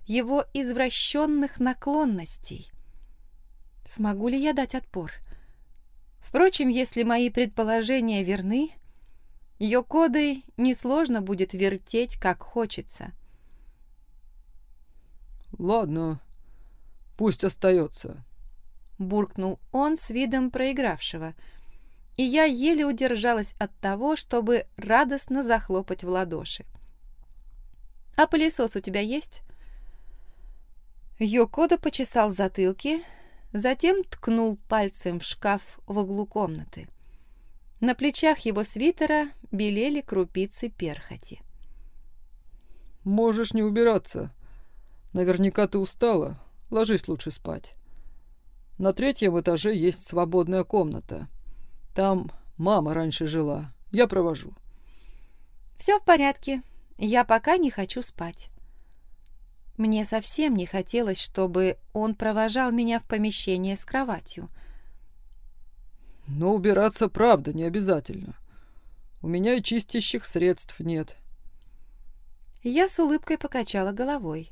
его извращенных наклонностей. Смогу ли я дать отпор? Впрочем, если мои предположения верны, ее кодой несложно будет вертеть, как хочется. «Ладно, пусть остается», — буркнул он с видом проигравшего, и я еле удержалась от того, чтобы радостно захлопать в ладоши. «А пылесос у тебя есть?» Йокода почесал затылки, затем ткнул пальцем в шкаф в углу комнаты. На плечах его свитера белели крупицы перхоти. «Можешь не убираться. Наверняка ты устала. Ложись лучше спать. На третьем этаже есть свободная комната. Там мама раньше жила. Я провожу». «Все в порядке. Я пока не хочу спать». Мне совсем не хотелось, чтобы он провожал меня в помещение с кроватью. Но убираться правда не обязательно. У меня и чистящих средств нет. Я с улыбкой покачала головой.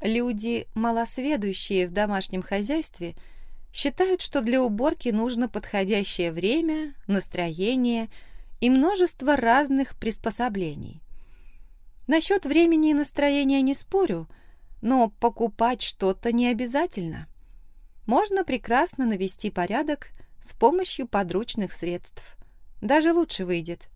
Люди, малосведущие в домашнем хозяйстве, считают, что для уборки нужно подходящее время, настроение и множество разных приспособлений. Насчет времени и настроения не спорю, но покупать что-то не обязательно. Можно прекрасно навести порядок с помощью подручных средств. Даже лучше выйдет.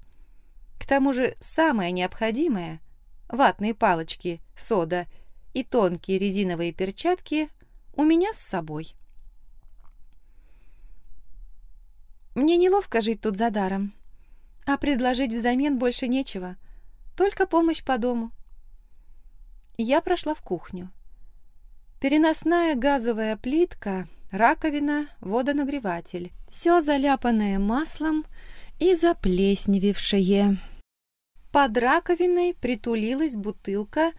К тому же самое необходимое – ватные палочки, сода и тонкие резиновые перчатки – у меня с собой. Мне неловко жить тут за даром, а предложить взамен больше нечего – только помощь по дому. Я прошла в кухню. Переносная газовая плитка, раковина, водонагреватель. Все заляпанное маслом и заплесневевшее. Под раковиной притулилась бутылка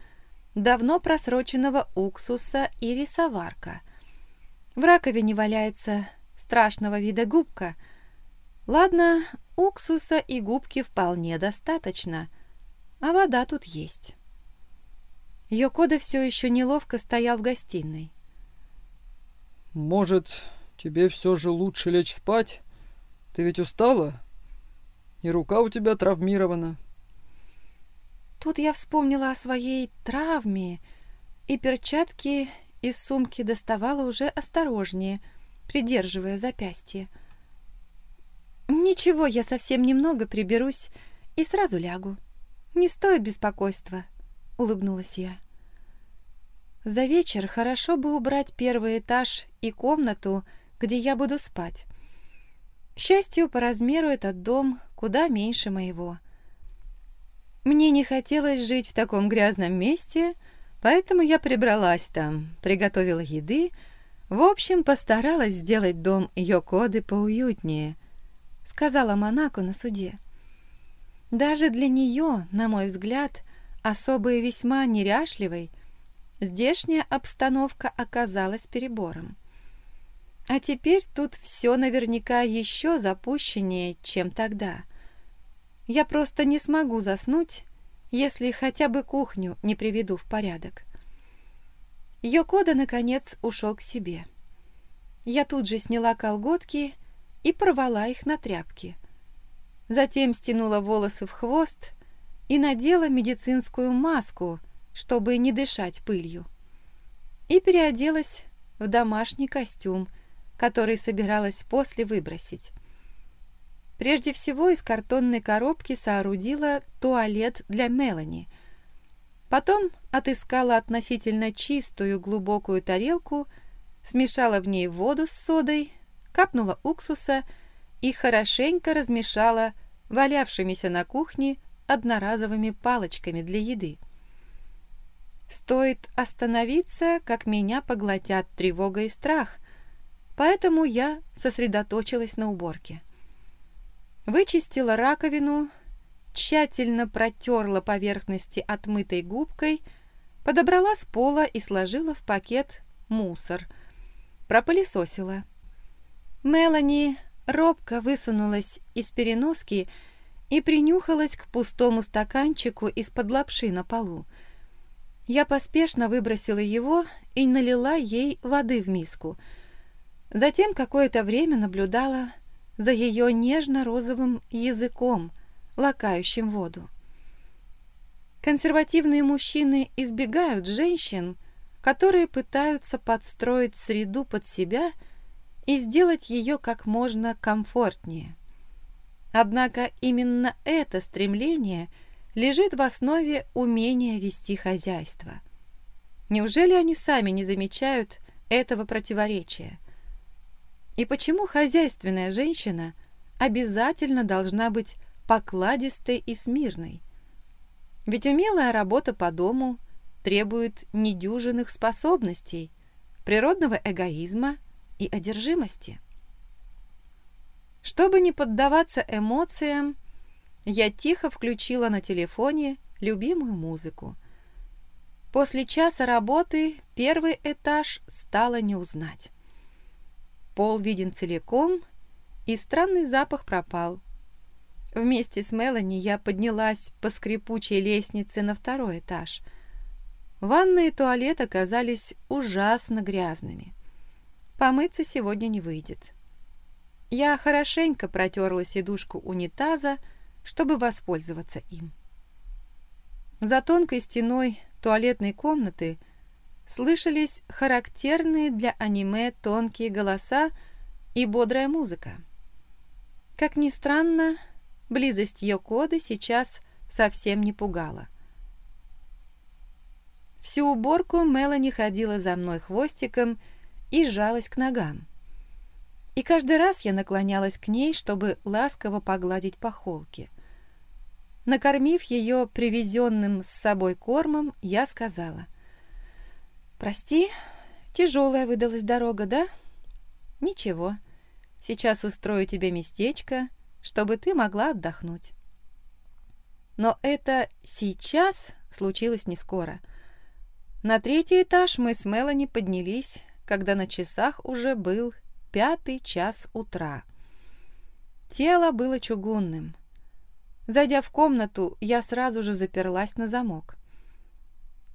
давно просроченного уксуса и рисоварка. В раковине валяется страшного вида губка. Ладно, уксуса и губки вполне достаточно — а вода тут есть. Йокода все еще неловко стоял в гостиной. «Может, тебе все же лучше лечь спать? Ты ведь устала? И рука у тебя травмирована». Тут я вспомнила о своей травме, и перчатки из сумки доставала уже осторожнее, придерживая запястье. «Ничего, я совсем немного приберусь и сразу лягу». «Не стоит беспокойства», — улыбнулась я. «За вечер хорошо бы убрать первый этаж и комнату, где я буду спать. К счастью, по размеру этот дом куда меньше моего. Мне не хотелось жить в таком грязном месте, поэтому я прибралась там, приготовила еды, в общем, постаралась сделать дом Йокоды поуютнее», — сказала Монако на суде. Даже для нее, на мой взгляд, особо и весьма неряшливой, здешняя обстановка оказалась перебором. А теперь тут все наверняка еще запущеннее, чем тогда. Я просто не смогу заснуть, если хотя бы кухню не приведу в порядок. Йокода, наконец, ушел к себе. Я тут же сняла колготки и порвала их на тряпки – затем стянула волосы в хвост и надела медицинскую маску, чтобы не дышать пылью. И переоделась в домашний костюм, который собиралась после выбросить. Прежде всего из картонной коробки соорудила туалет для Мелани. Потом отыскала относительно чистую глубокую тарелку, смешала в ней воду с содой, капнула уксуса и хорошенько размешала валявшимися на кухне одноразовыми палочками для еды. Стоит остановиться, как меня поглотят тревога и страх, поэтому я сосредоточилась на уборке. Вычистила раковину, тщательно протерла поверхности отмытой губкой, Подобрала с пола и сложила в пакет мусор. Пропылесосила. Мелани робко высунулась из переноски и принюхалась к пустому стаканчику из-под лапши на полу. Я поспешно выбросила его и налила ей воды в миску. Затем какое-то время наблюдала за ее нежно-розовым языком, лакающим воду. Консервативные мужчины избегают женщин, которые пытаются подстроить среду под себя и сделать ее как можно комфортнее. Однако именно это стремление лежит в основе умения вести хозяйство. Неужели они сами не замечают этого противоречия? И почему хозяйственная женщина обязательно должна быть покладистой и смирной? Ведь умелая работа по дому требует недюжинных способностей, природного эгоизма и одержимости. Чтобы не поддаваться эмоциям, я тихо включила на телефоне любимую музыку. После часа работы первый этаж стало не узнать. Пол виден целиком, и странный запах пропал. Вместе с Мелани я поднялась по скрипучей лестнице на второй этаж. Ванна и туалет оказались ужасно грязными. Помыться сегодня не выйдет. Я хорошенько протерла сидушку унитаза, чтобы воспользоваться им. За тонкой стеной туалетной комнаты слышались характерные для аниме тонкие голоса и бодрая музыка. Как ни странно, Близость ее коды сейчас совсем не пугала. Всю уборку Мелани ходила за мной хвостиком и сжалась к ногам. И каждый раз я наклонялась к ней, чтобы ласково погладить по холке. Накормив ее привезенным с собой кормом, я сказала. «Прости, тяжелая выдалась дорога, да? Ничего, сейчас устрою тебе местечко, чтобы ты могла отдохнуть. Но это сейчас случилось не скоро. На третий этаж мы с Мелани поднялись, когда на часах уже был пятый час утра. Тело было чугунным. Зайдя в комнату, я сразу же заперлась на замок.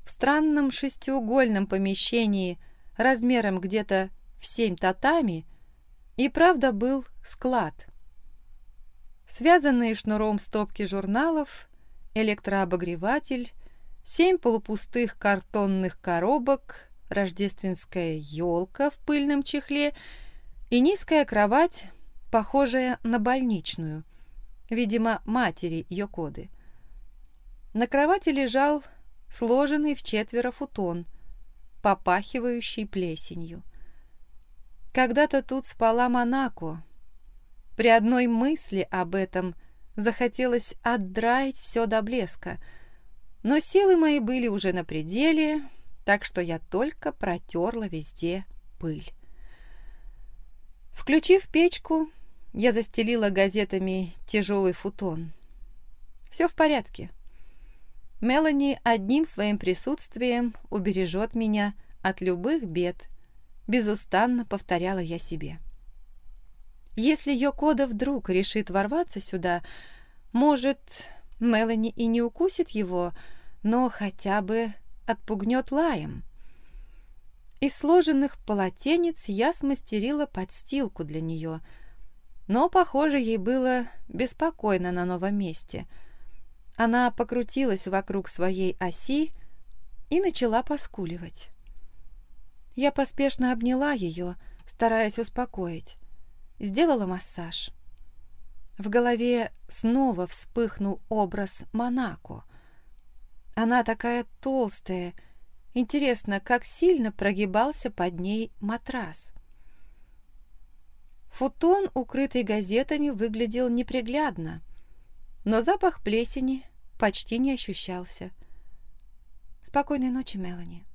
В странном шестиугольном помещении размером где-то в семь татами и правда был склад связанные шнуром стопки журналов, электрообогреватель, семь полупустых картонных коробок, рождественская елка в пыльном чехле и низкая кровать, похожая на больничную, видимо, матери Йокоды. На кровати лежал сложенный в четверо футон, попахивающий плесенью. Когда-то тут спала Монако, при одной мысли об этом захотелось отдраить все до блеска, но силы мои были уже на пределе, так что я только протерла везде пыль. Включив печку, я застелила газетами тяжелый футон. Все в порядке. Мелани одним своим присутствием убережет меня от любых бед, безустанно повторяла я себе. — если Йокода вдруг решит ворваться сюда, может, Мелани и не укусит его, но хотя бы отпугнет лаем. Из сложенных полотенец я смастерила подстилку для нее, но, похоже, ей было беспокойно на новом месте. Она покрутилась вокруг своей оси и начала поскуливать. Я поспешно обняла ее, стараясь успокоить сделала массаж. В голове снова вспыхнул образ Монако. Она такая толстая. Интересно, как сильно прогибался под ней матрас. Футон, укрытый газетами, выглядел неприглядно, но запах плесени почти не ощущался. Спокойной ночи, Мелани.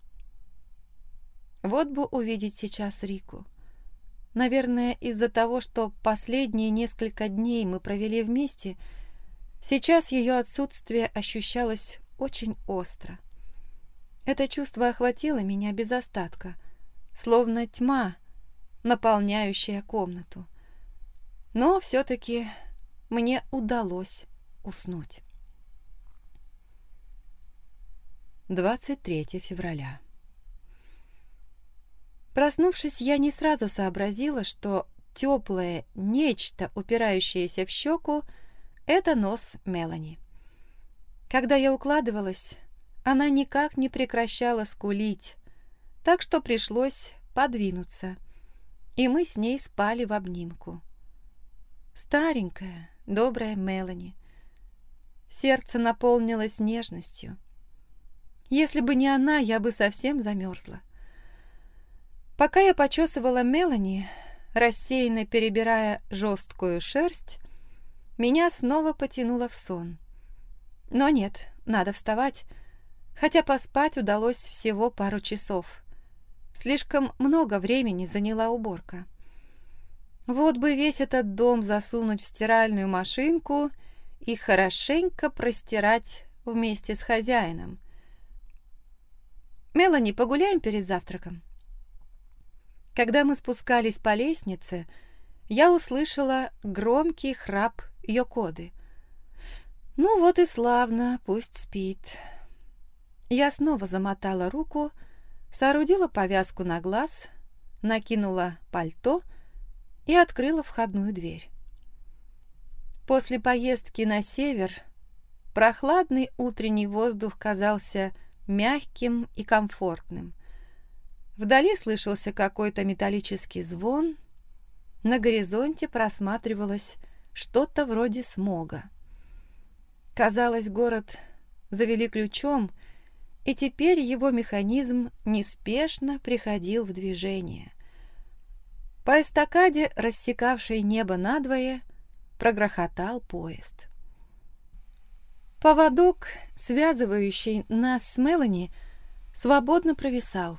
Вот бы увидеть сейчас Рику. Наверное, из-за того, что последние несколько дней мы провели вместе, сейчас ее отсутствие ощущалось очень остро. Это чувство охватило меня без остатка, словно тьма, наполняющая комнату. Но все-таки мне удалось уснуть. 23 февраля. Проснувшись, я не сразу сообразила, что теплое нечто, упирающееся в щеку, это нос Мелани. Когда я укладывалась, она никак не прекращала скулить, так что пришлось подвинуться, и мы с ней спали в обнимку. Старенькая, добрая Мелани. Сердце наполнилось нежностью. Если бы не она, я бы совсем замерзла. Пока я почесывала Мелани, рассеянно перебирая жесткую шерсть, меня снова потянуло в сон. Но нет, надо вставать, хотя поспать удалось всего пару часов. Слишком много времени заняла уборка. Вот бы весь этот дом засунуть в стиральную машинку и хорошенько простирать вместе с хозяином. «Мелани, погуляем перед завтраком?» Когда мы спускались по лестнице, я услышала громкий храп Йокоды. «Ну вот и славно, пусть спит». Я снова замотала руку, соорудила повязку на глаз, накинула пальто и открыла входную дверь. После поездки на север прохладный утренний воздух казался мягким и комфортным. Вдали слышался какой-то металлический звон, на горизонте просматривалось что-то вроде смога. Казалось, город завели ключом, и теперь его механизм неспешно приходил в движение. По эстакаде, рассекавшей небо надвое, прогрохотал поезд. Поводок, связывающий нас с Мелани, свободно провисал.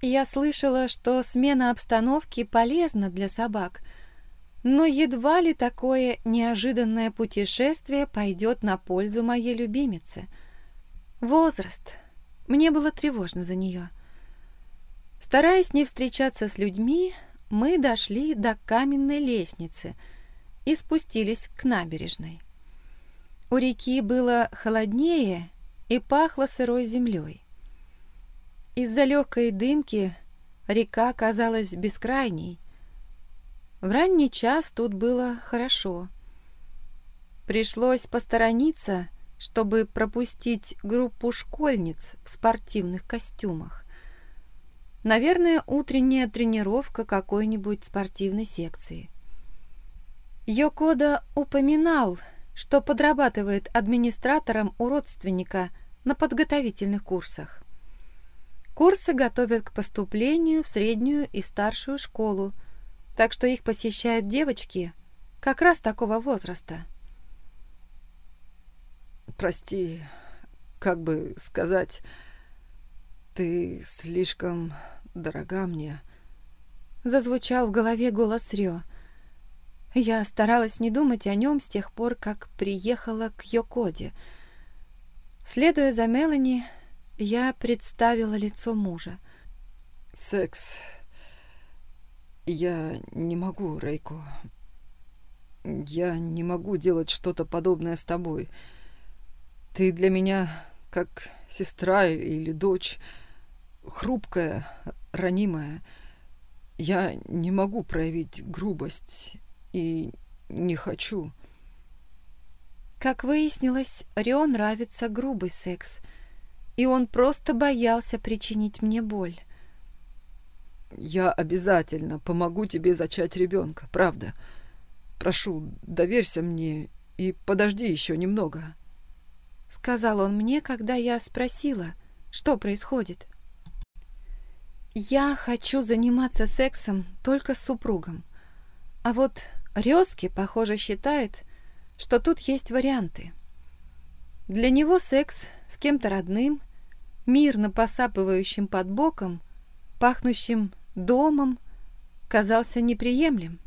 Я слышала, что смена обстановки полезна для собак, но едва ли такое неожиданное путешествие пойдет на пользу моей любимице — Возраст. Мне было тревожно за нее. Стараясь не встречаться с людьми, мы дошли до каменной лестницы и спустились к набережной. У реки было холоднее и пахло сырой землей. Из-за легкой дымки река казалась бескрайней. В ранний час тут было хорошо. Пришлось посторониться чтобы пропустить группу школьниц в спортивных костюмах. Наверное, утренняя тренировка какой-нибудь спортивной секции. Йокода упоминал, что подрабатывает администратором у родственника на подготовительных курсах. Курсы готовят к поступлению в среднюю и старшую школу, так что их посещают девочки как раз такого возраста – прости, как бы сказать, ты слишком дорога мне. Зазвучал в голове голос Рё. Я старалась не думать о нем с тех пор, как приехала к Йокоде. Следуя за Мелани, я представила лицо мужа. «Секс. Я не могу, Рейко. Я не могу делать что-то подобное с тобой. Ты для меня как сестра или дочь, хрупкая, ранимая. Я не могу проявить грубость и не хочу. Как выяснилось, Рио нравится грубый секс, и он просто боялся причинить мне боль. Я обязательно помогу тебе зачать ребенка, правда. Прошу, доверься мне и подожди еще немного. — сказал он мне, когда я спросила, что происходит. «Я хочу заниматься сексом только с супругом. А вот Резки, похоже, считает, что тут есть варианты. Для него секс с кем-то родным, мирно посапывающим под боком, пахнущим домом, казался неприемлем.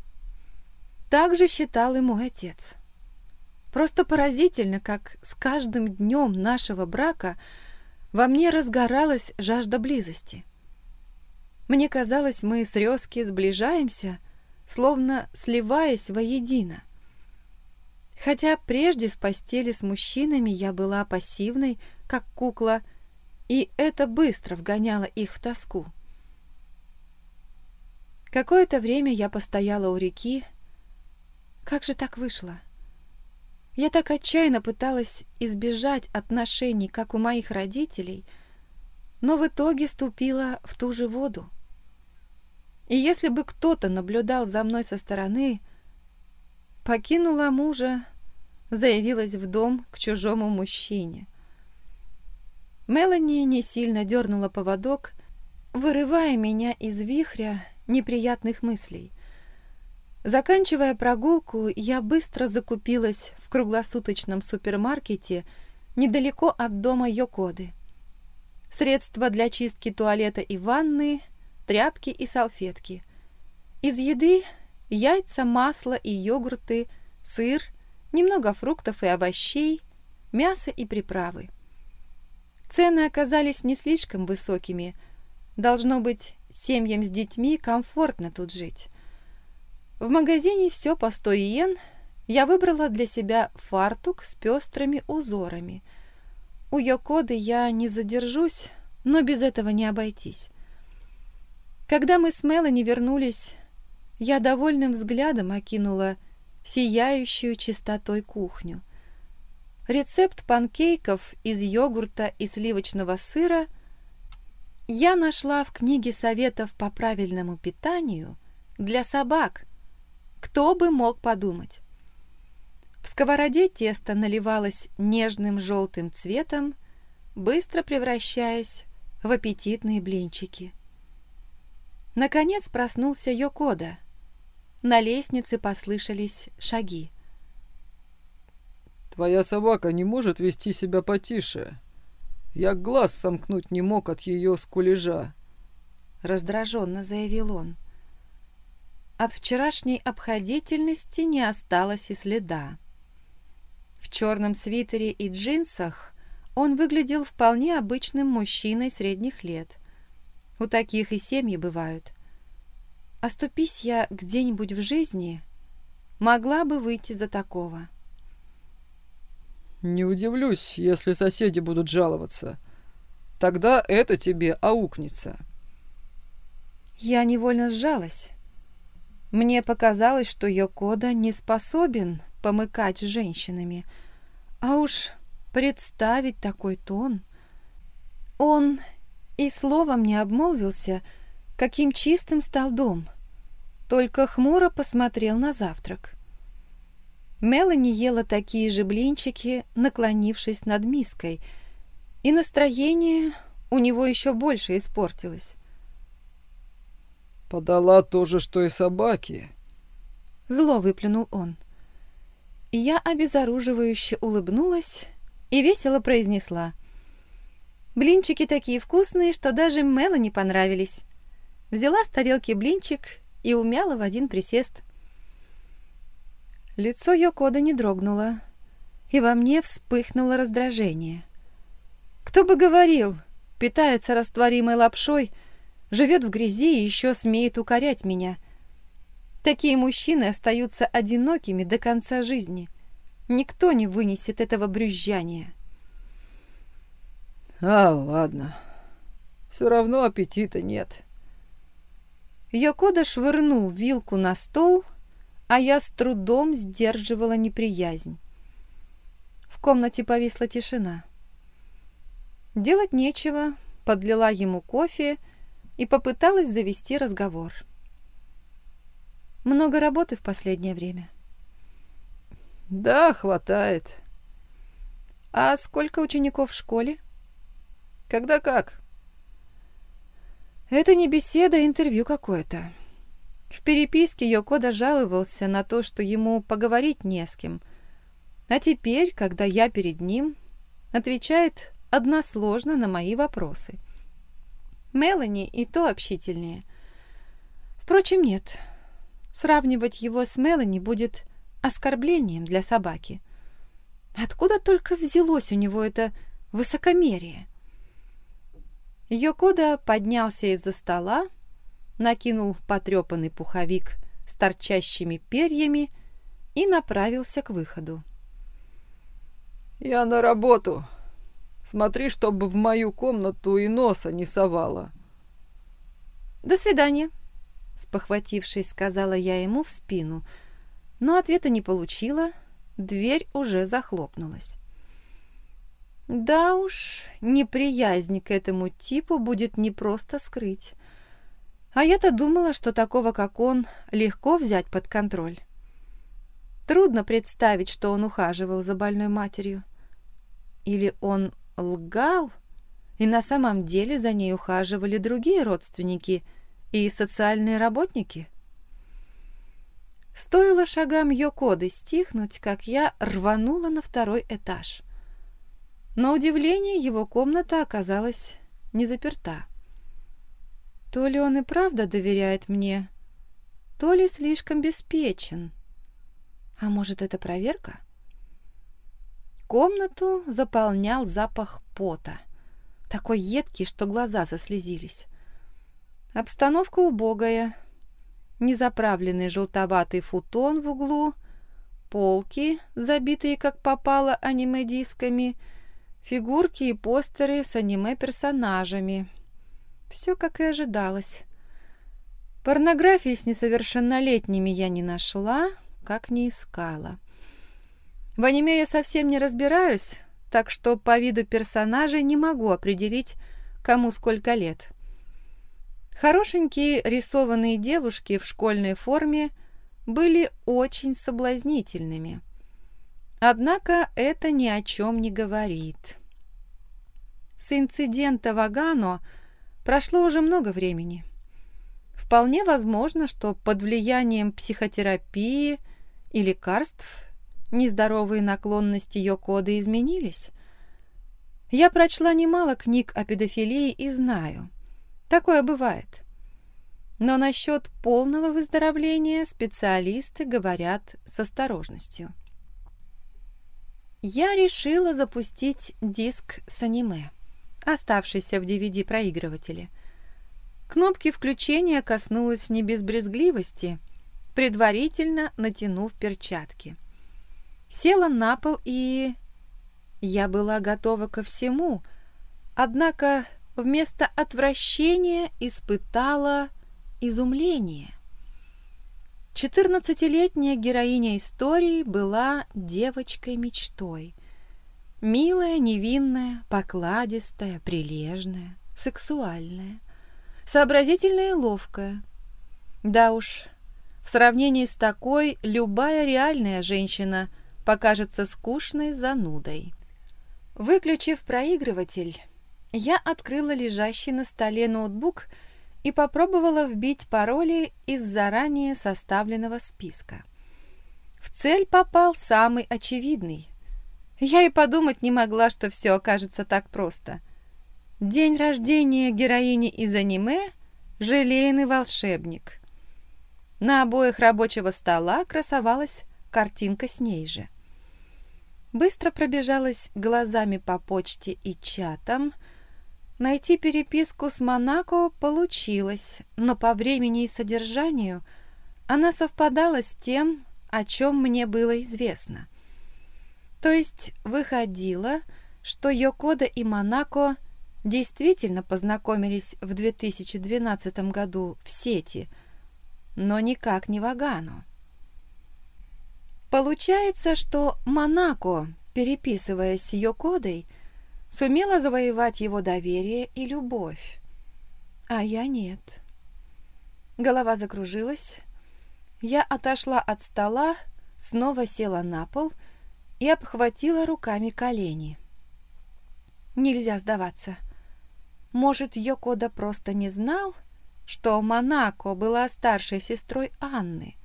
Так же считал и мой отец. Просто поразительно, как с каждым днем нашего брака во мне разгоралась жажда близости. Мне казалось, мы с Резки сближаемся, словно сливаясь воедино. Хотя прежде в постели с мужчинами я была пассивной, как кукла, и это быстро вгоняло их в тоску. Какое-то время я постояла у реки. Как же так вышло? Я так отчаянно пыталась избежать отношений, как у моих родителей, но в итоге ступила в ту же воду. И если бы кто-то наблюдал за мной со стороны, покинула мужа, заявилась в дом к чужому мужчине. Мелани не сильно дернула поводок, вырывая меня из вихря неприятных мыслей. Заканчивая прогулку, я быстро закупилась в круглосуточном супермаркете недалеко от дома Йокоды. Средства для чистки туалета и ванны, тряпки и салфетки. Из еды яйца, масло и йогурты, сыр, немного фруктов и овощей, мясо и приправы. Цены оказались не слишком высокими. Должно быть, семьям с детьми комфортно тут жить. В магазине все по 100 йен. Я выбрала для себя фартук с пестрыми узорами. У Йокоды я не задержусь, но без этого не обойтись. Когда мы с Мелани вернулись, я довольным взглядом окинула сияющую чистотой кухню. Рецепт панкейков из йогурта и сливочного сыра я нашла в книге советов по правильному питанию для собак. Кто бы мог подумать? В сковороде тесто наливалось нежным желтым цветом, быстро превращаясь в аппетитные блинчики. Наконец проснулся Йокода. На лестнице послышались шаги. «Твоя собака не может вести себя потише. Я глаз сомкнуть не мог от ее скулежа», — раздраженно заявил он. От вчерашней обходительности не осталось и следа. В черном свитере и джинсах он выглядел вполне обычным мужчиной средних лет. У таких и семьи бывают. Оступись я где-нибудь в жизни, могла бы выйти за такого. Не удивлюсь, если соседи будут жаловаться. Тогда это тебе аукнется. Я невольно сжалась. Мне показалось, что Йокода не способен помыкать женщинами. А уж представить такой тон... Он и словом не обмолвился, — каким чистым стал дом. Только хмуро посмотрел на завтрак. Мелани ела такие же блинчики, наклонившись над миской, и настроение у него еще больше испортилось. «Подала то же, что и собаки», — зло выплюнул он. Я обезоруживающе улыбнулась и весело произнесла. «Блинчики такие вкусные, что даже Мелани понравились взяла с тарелки блинчик и умяла в один присест. Лицо Йокода не дрогнуло, и во мне вспыхнуло раздражение. Кто бы говорил, питается растворимой лапшой, живет в грязи и еще смеет укорять меня. Такие мужчины остаются одинокими до конца жизни. Никто не вынесет этого брюзжания. А, ладно. Все равно аппетита нет. Йокода швырнул вилку на стол, а я с трудом сдерживала неприязнь. В комнате повисла тишина. Делать нечего, подлила ему кофе и попыталась завести разговор. Много работы в последнее время. Да, хватает. А сколько учеников в школе? Когда как? Это не беседа, а интервью какое-то. В переписке Йокода жаловался на то, что ему поговорить не с кем. А теперь, когда я перед ним, отвечает односложно на мои вопросы. Мелани и то общительнее. Впрочем, нет. Сравнивать его с Мелани будет оскорблением для собаки. Откуда только взялось у него это высокомерие? Йокода поднялся из-за стола, накинул потрепанный пуховик с торчащими перьями и направился к выходу. «Я на работу. Смотри, чтобы в мою комнату и носа не совала». «До свидания», — спохватившись, сказала я ему в спину, но ответа не получила, дверь уже захлопнулась. Да уж, неприязнь к этому типу будет непросто скрыть. А я-то думала, что такого, как он, легко взять под контроль. Трудно представить, что он ухаживал за больной матерью. Или он лгал, и на самом деле за ней ухаживали другие родственники и социальные работники? Стоило шагам Йокоды стихнуть, как я рванула на второй этаж. На удивление его комната оказалась не заперта. То ли он и правда доверяет мне, то ли слишком беспечен. А может, это проверка? Комнату заполнял запах пота, такой едкий, что глаза заслезились. Обстановка убогая. Незаправленный желтоватый футон в углу, полки, забитые как попало аниме-дисками, фигурки и постеры с аниме-персонажами — все, как и ожидалось. Порнографии с несовершеннолетними я не нашла, как не искала. В аниме я совсем не разбираюсь, так что по виду персонажей не могу определить, кому сколько лет. Хорошенькие рисованные девушки в школьной форме были очень соблазнительными. Однако это ни о чем не говорит. С инцидента в Агано – Прошло уже много времени. Вполне возможно, что под влиянием психотерапии и лекарств нездоровые наклонности ее кода изменились. Я прочла немало книг о педофилии и знаю. Такое бывает. Но насчет полного выздоровления специалисты говорят с осторожностью. Я решила запустить диск с аниме оставшийся в DVD-проигрывателе. Кнопки включения коснулась не без брезгливости, предварительно натянув перчатки. Села на пол и... Я была готова ко всему, однако вместо отвращения испытала изумление. Четырнадцатилетняя героиня истории была девочкой-мечтой. Милая, невинная, покладистая, прилежная, сексуальная, сообразительная и ловкая. Да уж, в сравнении с такой любая реальная женщина покажется скучной занудой. Выключив проигрыватель, я открыла лежащий на столе ноутбук и попробовала вбить пароли из заранее составленного списка. В цель попал самый очевидный я и подумать не могла, что все окажется так просто. День рождения героини из аниме – желейный волшебник. На обоих рабочего стола красовалась картинка с ней же. Быстро пробежалась глазами по почте и чатам. Найти переписку с Монако получилось, но по времени и содержанию она совпадала с тем, о чем мне было известно. То есть выходило, что Йокода и Монако действительно познакомились в 2012 году в сети, но никак не в Агану. Получается, что Монако, переписываясь с Йокодой, сумела завоевать его доверие и любовь, а я нет. Голова закружилась, я отошла от стола, снова села на пол и, и обхватила руками колени. Нельзя сдаваться. Может, Йокода просто не знал, что Монако была старшей сестрой Анны?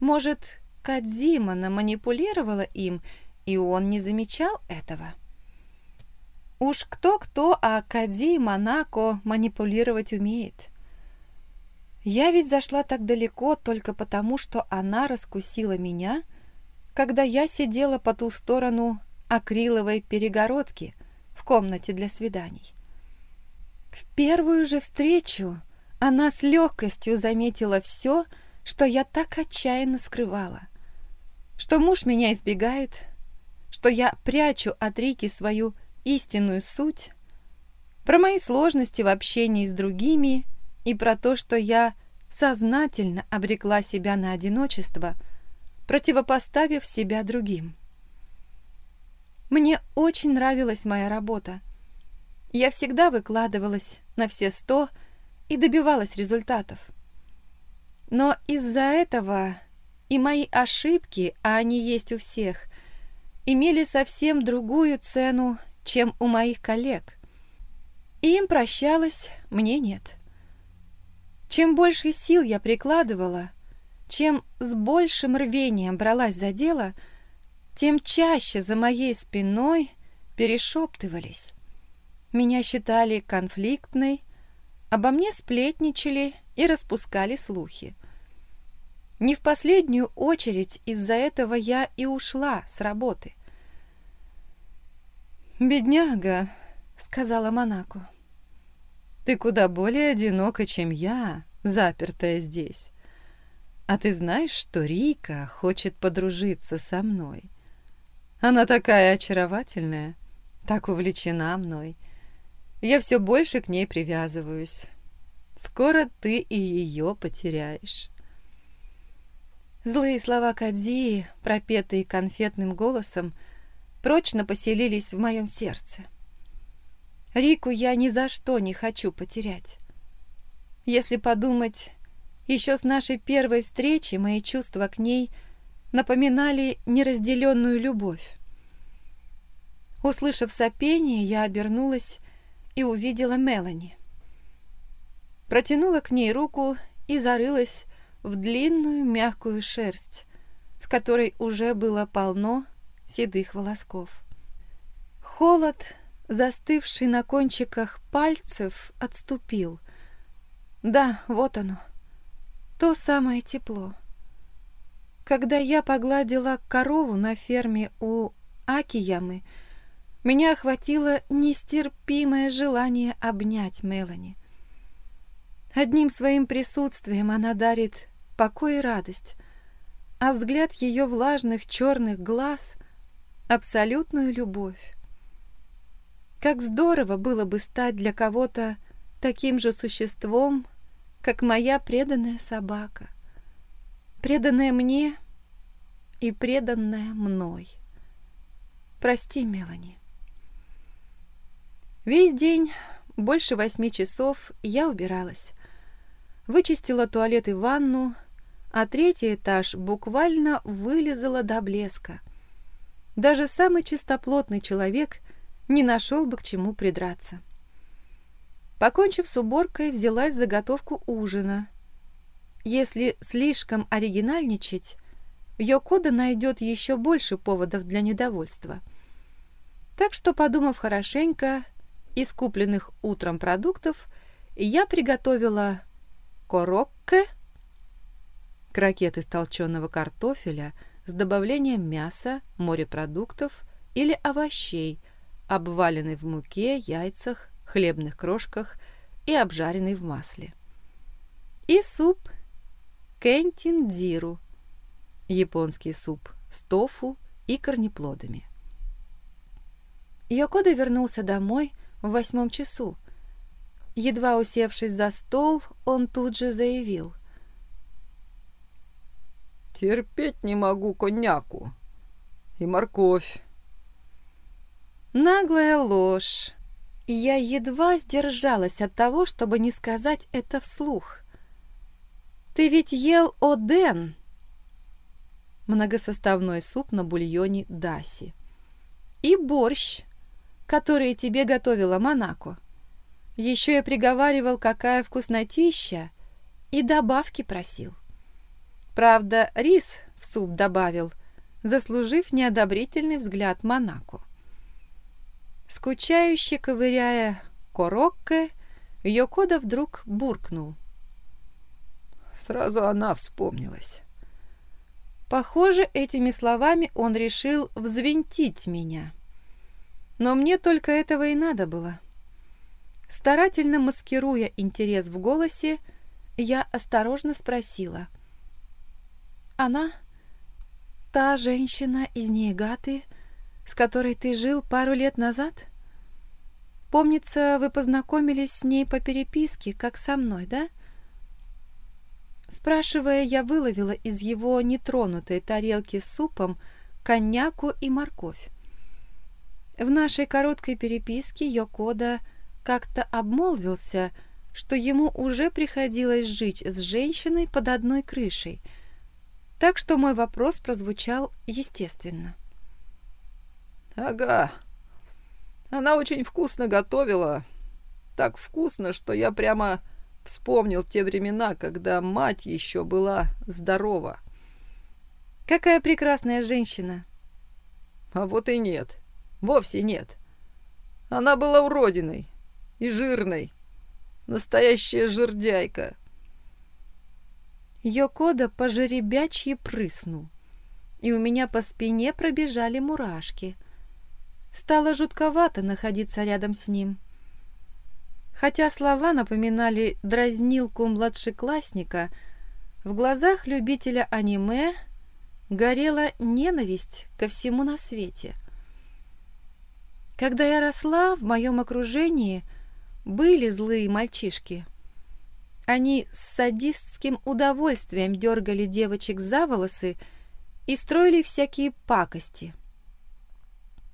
Может, Кадзимана манипулировала им, и он не замечал этого? Уж кто-кто, а Кадзи Монако манипулировать умеет. Я ведь зашла так далеко только потому, что она раскусила меня когда я сидела по ту сторону акриловой перегородки в комнате для свиданий. В первую же встречу она с легкостью заметила все, что я так отчаянно скрывала. Что муж меня избегает, что я прячу от Рики свою истинную суть, про мои сложности в общении с другими и про то, что я сознательно обрекла себя на одиночество, противопоставив себя другим. Мне очень нравилась моя работа. Я всегда выкладывалась на все сто и добивалась результатов. Но из-за этого и мои ошибки, а они есть у всех, имели совсем другую цену, чем у моих коллег. Им прощалась, мне нет. Чем больше сил я прикладывала, чем с большим рвением бралась за дело, тем чаще за моей спиной перешептывались. Меня считали конфликтной, обо мне сплетничали и распускали слухи. Не в последнюю очередь из-за этого я и ушла с работы. «Бедняга», — сказала Монако, — «ты куда более одинока, чем я, запертая здесь. А ты знаешь, что Рика хочет подружиться со мной? Она такая очаровательная, так увлечена мной. Я все больше к ней привязываюсь. Скоро ты и ее потеряешь». Злые слова Кадзии, пропетые конфетным голосом, прочно поселились в моем сердце. Рику я ни за что не хочу потерять. Если подумать, еще с нашей первой встречи мои чувства к ней напоминали неразделенную любовь. Услышав сопение, я обернулась и увидела Мелани. Протянула к ней руку и зарылась в длинную мягкую шерсть, в которой уже было полно седых волосков. Холод, застывший на кончиках пальцев, отступил. Да, вот оно, то самое тепло. Когда я погладила корову на ферме у Акиямы, меня охватило нестерпимое желание обнять Мелани. Одним своим присутствием она дарит покой и радость, а взгляд ее влажных черных глаз — абсолютную любовь. Как здорово было бы стать для кого-то таким же существом, как моя преданная собака, преданная мне и преданная мной. Прости, Мелани. Весь день, больше восьми часов, я убиралась вычистила туалет и ванну, а третий этаж буквально вылезала до блеска. Даже самый чистоплотный человек не нашел бы к чему придраться. Покончив с уборкой, взялась за готовку ужина. Если слишком оригинальничать, Йокода найдет еще больше поводов для недовольства. Так что, подумав хорошенько, из купленных утром продуктов я приготовила корокке, крокет из толченого картофеля с добавлением мяса, морепродуктов или овощей, обваленный в муке, яйцах, хлебных крошках и обжаренный в масле. И суп кентиндзиру, японский суп с тофу и корнеплодами. Йокода вернулся домой в восьмом часу, Едва усевшись за стол, он тут же заявил. «Терпеть не могу коняку и морковь». Наглая ложь. Я едва сдержалась от того, чтобы не сказать это вслух. «Ты ведь ел оден!» Многосоставной суп на бульоне Даси. «И борщ, который тебе готовила Монако». Еще я приговаривал, какая вкуснотища, и добавки просил. Правда, рис в суп добавил, заслужив неодобрительный взгляд Монако. Скучающе ковыряя корокке, Йокода вдруг буркнул. Сразу она вспомнилась. Похоже, этими словами он решил взвинтить меня. Но мне только этого и надо было. — Старательно маскируя интерес в голосе, я осторожно спросила. «Она та женщина из Ниегаты, с которой ты жил пару лет назад? Помнится, вы познакомились с ней по переписке, как со мной, да?» Спрашивая, я выловила из его нетронутой тарелки с супом коньяку и морковь. В нашей короткой переписке Йокода как-то обмолвился, что ему уже приходилось жить с женщиной под одной крышей, так что мой вопрос прозвучал естественно. «Ага, она очень вкусно готовила. Так вкусно, что я прямо вспомнил те времена, когда мать еще была здорова». «Какая прекрасная женщина!» «А вот и нет, вовсе нет. Она была уродиной, и жирной. Настоящая жердяйка. Йокода пожеребячьи прыснул, и у меня по спине пробежали мурашки. Стало жутковато находиться рядом с ним. Хотя слова напоминали дразнилку младшеклассника, в глазах любителя аниме горела ненависть ко всему на свете. Когда я росла, в моем окружении – были злые мальчишки. Они с садистским удовольствием дергали девочек за волосы и строили всякие пакости.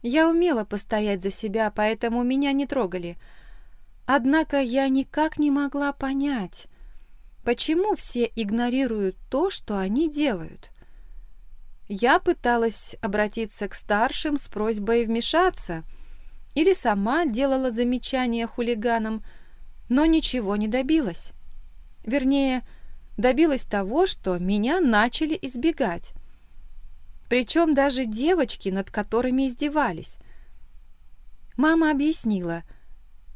Я умела постоять за себя, поэтому меня не трогали. Однако я никак не могла понять, почему все игнорируют то, что они делают. Я пыталась обратиться к старшим с просьбой вмешаться — или сама делала замечания хулиганам, но ничего не добилась. Вернее, добилась того, что меня начали избегать. Причем даже девочки, над которыми издевались. Мама объяснила,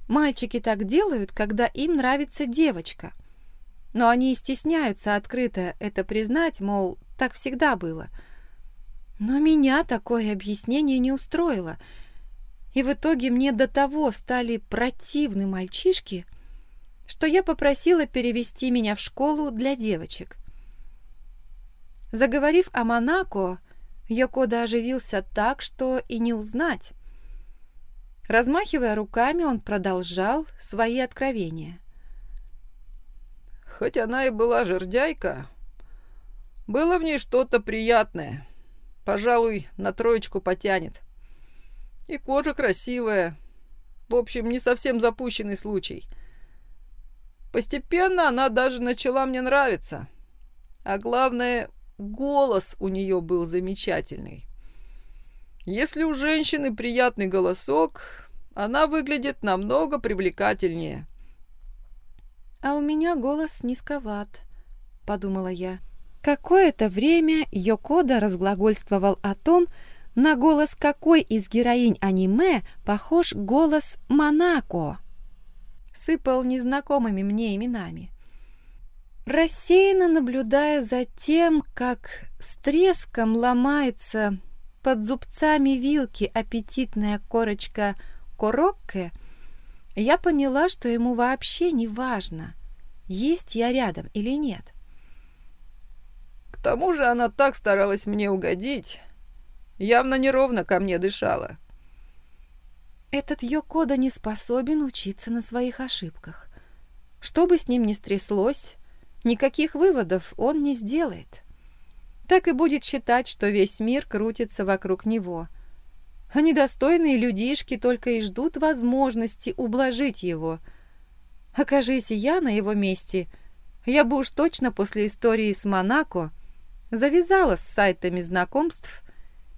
мальчики так делают, когда им нравится девочка. Но они стесняются открыто это признать, мол, так всегда было. Но меня такое объяснение не устроило — и в итоге мне до того стали противны мальчишки, что я попросила перевести меня в школу для девочек. Заговорив о Монако, Йокода оживился так, что и не узнать. Размахивая руками, он продолжал свои откровения. Хоть она и была жердяйка, было в ней что-то приятное. Пожалуй, на троечку потянет. — и кожа красивая. В общем, не совсем запущенный случай. Постепенно она даже начала мне нравиться. А главное, голос у нее был замечательный. Если у женщины приятный голосок, она выглядит намного привлекательнее. «А у меня голос низковат», — подумала я. Какое-то время Йокода разглагольствовал о том, на голос какой из героинь аниме похож голос Монако? Сыпал незнакомыми мне именами. Рассеянно наблюдая за тем, как с треском ломается под зубцами вилки аппетитная корочка корокке, я поняла, что ему вообще не важно, есть я рядом или нет. К тому же она так старалась мне угодить, Явно неровно ко мне дышала. Этот Йокода не способен учиться на своих ошибках. Что бы с ним ни стряслось, никаких выводов он не сделает. Так и будет считать, что весь мир крутится вокруг него. А недостойные людишки только и ждут возможности ублажить его. Окажись я на его месте, я бы уж точно после истории с Монако завязала с сайтами знакомств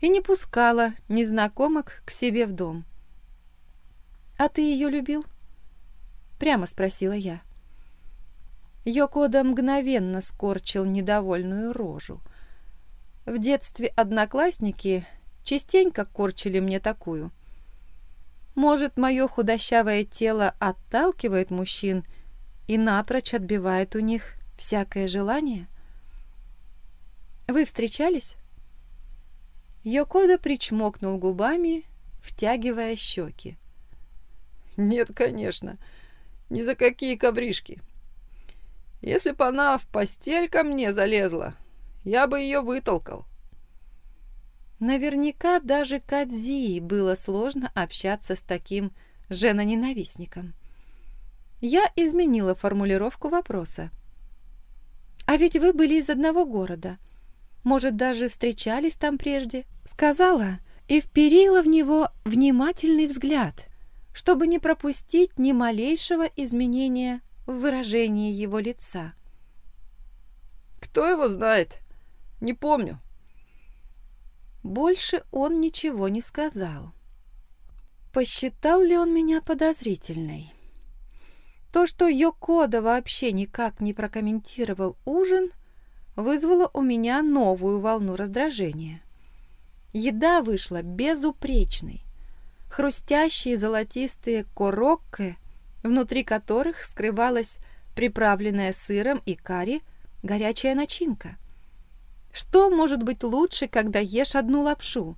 и не пускала незнакомок к себе в дом. «А ты ее любил?» — прямо спросила я. Йокода мгновенно скорчил недовольную рожу. В детстве одноклассники частенько корчили мне такую. Может, мое худощавое тело отталкивает мужчин и напрочь отбивает у них всякое желание? Вы встречались? Йокода причмокнул губами, втягивая щеки. «Нет, конечно. Ни за какие ковришки. Если бы она в постель ко мне залезла, я бы ее вытолкал. Наверняка даже Кадзии было сложно общаться с таким женоненавистником. Я изменила формулировку вопроса. «А ведь вы были из одного города. Может, даже встречались там прежде?» Сказала и вперила в него внимательный взгляд, чтобы не пропустить ни малейшего изменения в выражении его лица. «Кто его знает? Не помню». Больше он ничего не сказал. Посчитал ли он меня подозрительной? То, что Йокода вообще никак не прокомментировал ужин, вызвало у меня новую волну раздражения. Еда вышла безупречной. Хрустящие золотистые корокке, внутри которых скрывалась приправленная сыром и карри горячая начинка. Что может быть лучше, когда ешь одну лапшу?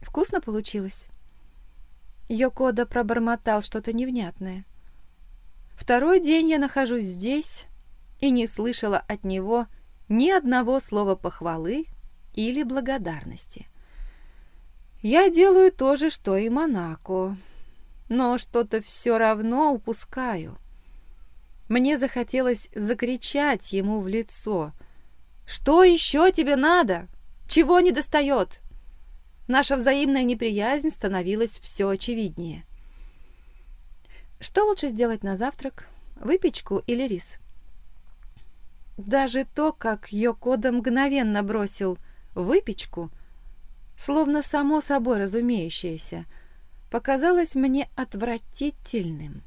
Вкусно получилось? Йокода пробормотал что-то невнятное. Второй день я нахожусь здесь и не слышала от него ни одного слова похвалы или благодарности. Я делаю то же, что и Монако, но что-то все равно упускаю. Мне захотелось закричать ему в лицо. «Что еще тебе надо? Чего не достает?» Наша взаимная неприязнь становилась все очевиднее. Что лучше сделать на завтрак? Выпечку или рис? Даже то, как Йокода мгновенно бросил выпечку, словно само собой разумеющееся, показалось мне отвратительным.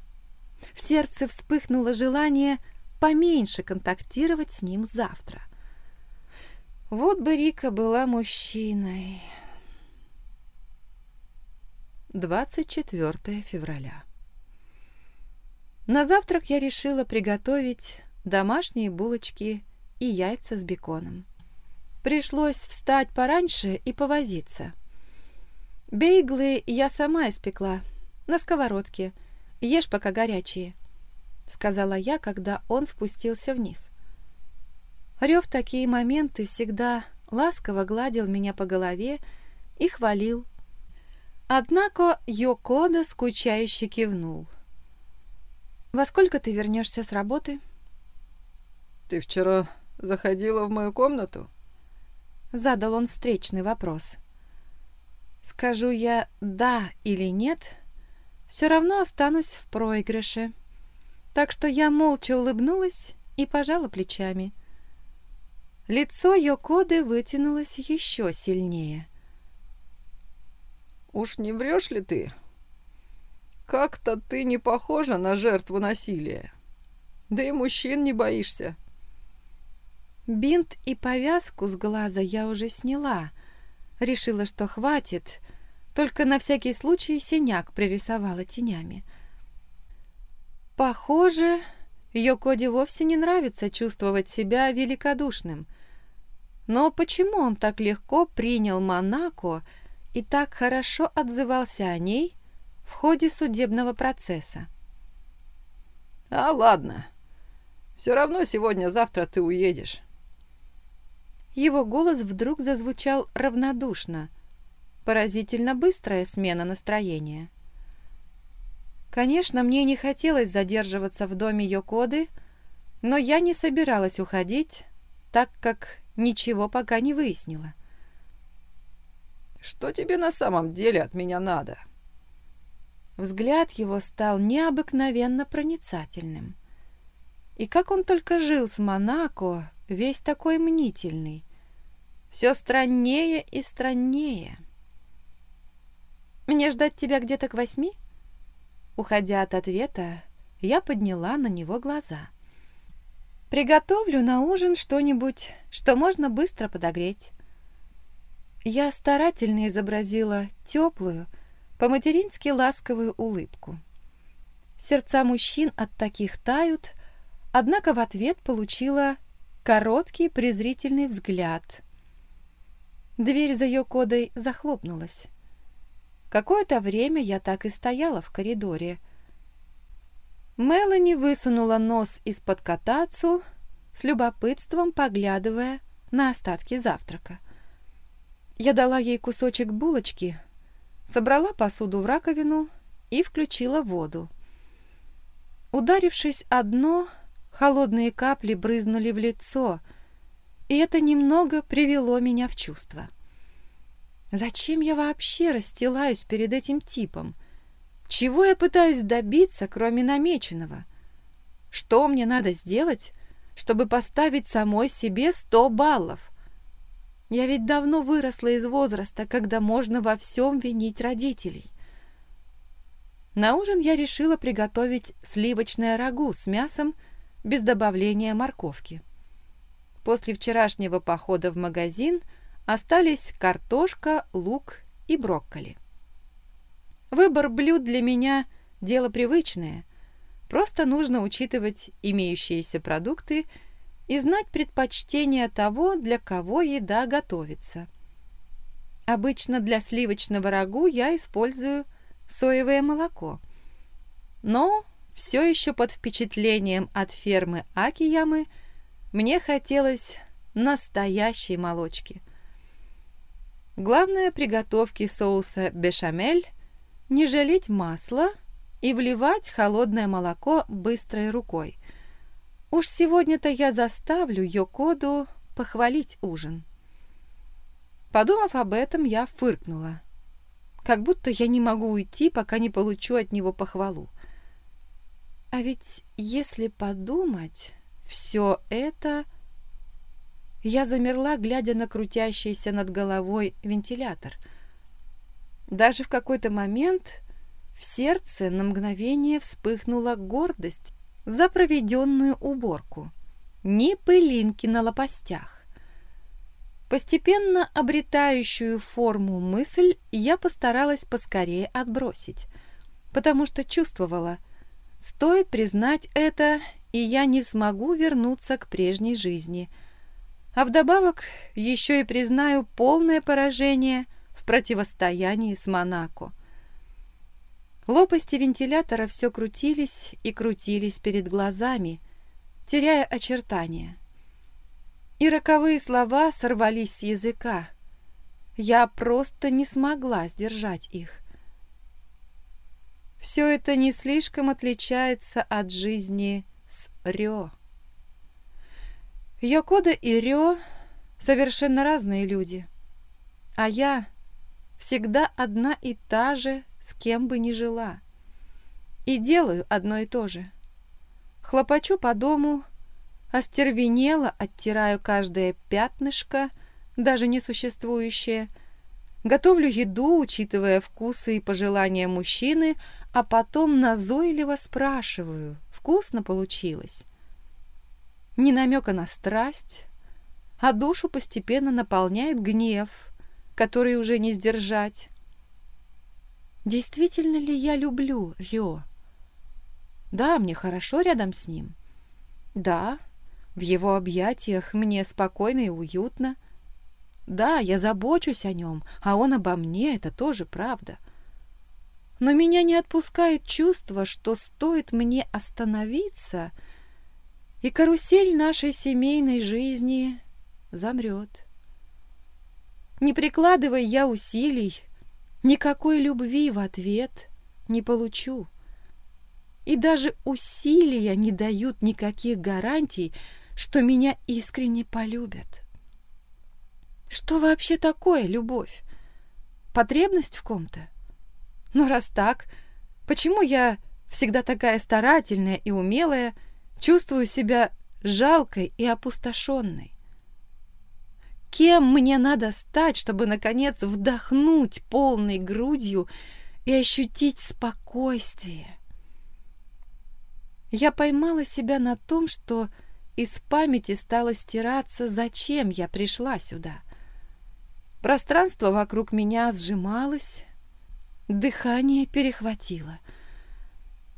В сердце вспыхнуло желание поменьше контактировать с ним завтра. Вот бы Рика была мужчиной. 24 февраля. На завтрак я решила приготовить домашние булочки и яйца с беконом. Пришлось встать пораньше и повозиться. Бейглы я сама испекла на сковородке. Ешь пока горячие, сказала я, когда он спустился вниз. Рев такие моменты всегда ласково гладил меня по голове и хвалил Однако Йокода скучающе кивнул. «Во сколько ты вернешься с работы?» «Ты вчера заходила в мою комнату?» Задал он встречный вопрос. «Скажу я «да» или «нет», все равно останусь в проигрыше. Так что я молча улыбнулась и пожала плечами. Лицо Йокоды вытянулось еще сильнее. Уж не врешь ли ты? Как-то ты не похожа на жертву насилия. Да и мужчин не боишься. Бинт и повязку с глаза я уже сняла. Решила, что хватит. Только на всякий случай синяк пририсовала тенями. Похоже, Йокоде вовсе не нравится чувствовать себя великодушным. Но почему он так легко принял Монако и так хорошо отзывался о ней в ходе судебного процесса. «А ладно, все равно сегодня-завтра ты уедешь». Его голос вдруг зазвучал равнодушно, поразительно быстрая смена настроения. Конечно, мне не хотелось задерживаться в доме Йокоды, но я не собиралась уходить, так как ничего пока не выяснила. Что тебе на самом деле от меня надо?» Взгляд его стал необыкновенно проницательным. И как он только жил с Монако, весь такой мнительный. Все страннее и страннее. «Мне ждать тебя где-то к восьми?» Уходя от ответа, я подняла на него глаза. «Приготовлю на ужин что-нибудь, что можно быстро подогреть. Я старательно изобразила теплую, по-матерински ласковую улыбку. Сердца мужчин от таких тают, однако в ответ получила короткий презрительный взгляд. Дверь за ее кодой захлопнулась. Какое-то время я так и стояла в коридоре. Мелани высунула нос из-под катацу, с любопытством поглядывая на остатки завтрака. Я дала ей кусочек булочки, собрала посуду в раковину и включила воду. Ударившись о дно, холодные капли брызнули в лицо, и это немного привело меня в чувство. Зачем я вообще расстилаюсь перед этим типом? Чего я пытаюсь добиться, кроме намеченного? Что мне надо сделать, чтобы поставить самой себе сто баллов? Я ведь давно выросла из возраста, когда можно во всем винить родителей. На ужин я решила приготовить сливочное рагу с мясом без добавления морковки. После вчерашнего похода в магазин остались картошка, лук и брокколи. Выбор блюд для меня – дело привычное. Просто нужно учитывать имеющиеся продукты и знать предпочтение того, для кого еда готовится. Обычно для сливочного рагу я использую соевое молоко. Но все еще под впечатлением от фермы Акиямы мне хотелось настоящей молочки. Главное приготовки соуса бешамель – не жалеть масла и вливать холодное молоко быстрой рукой. Уж сегодня-то я заставлю Йокоду похвалить ужин. Подумав об этом, я фыркнула. Как будто я не могу уйти, пока не получу от него похвалу. А ведь, если подумать, все это... Я замерла, глядя на крутящийся над головой вентилятор — даже в какой-то момент в сердце на мгновение вспыхнула гордость за проведенную уборку. Ни пылинки на лопастях. Постепенно обретающую форму мысль я постаралась поскорее отбросить, потому что чувствовала, стоит признать это, и я не смогу вернуться к прежней жизни. А вдобавок еще и признаю полное поражение – в противостоянии с Монако. Лопасти вентилятора все крутились и крутились перед глазами, теряя очертания. И роковые слова сорвались с языка. Я просто не смогла сдержать их. Все это не слишком отличается от жизни с Рё. Йокода и Рё совершенно разные люди, а я всегда одна и та же, с кем бы ни жила. И делаю одно и то же. Хлопочу по дому, остервенело оттираю каждое пятнышко, даже несуществующее, готовлю еду, учитывая вкусы и пожелания мужчины, а потом назойливо спрашиваю, вкусно получилось. Ни намека на страсть, а душу постепенно наполняет гнев – который уже не сдержать. Действительно ли я люблю Рё? Да, мне хорошо рядом с ним. Да, в его объятиях мне спокойно и уютно. Да, я забочусь о нем, а он обо мне, это тоже правда. Но меня не отпускает чувство, что стоит мне остановиться, и карусель нашей семейной жизни замрет. Не прикладывая я усилий, никакой любви в ответ не получу. И даже усилия не дают никаких гарантий, что меня искренне полюбят. Что вообще такое любовь? Потребность в ком-то? Но раз так, почему я всегда такая старательная и умелая, чувствую себя жалкой и опустошенной? Кем мне надо стать, чтобы, наконец, вдохнуть полной грудью и ощутить спокойствие? Я поймала себя на том, что из памяти стало стираться, зачем я пришла сюда. Пространство вокруг меня сжималось, дыхание перехватило.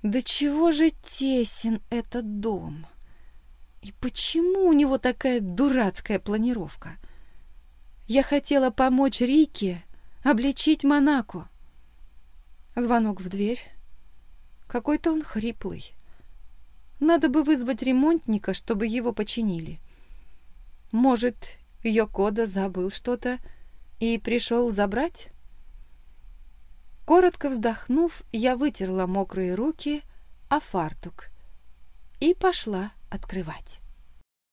Да чего же тесен этот дом? И почему у него такая дурацкая планировка? — я хотела помочь Рике обличить Монако. Звонок в дверь. Какой-то он хриплый. Надо бы вызвать ремонтника, чтобы его починили. Может, Йокода забыл что-то и пришел забрать? Коротко вздохнув, я вытерла мокрые руки, а фартук и пошла открывать.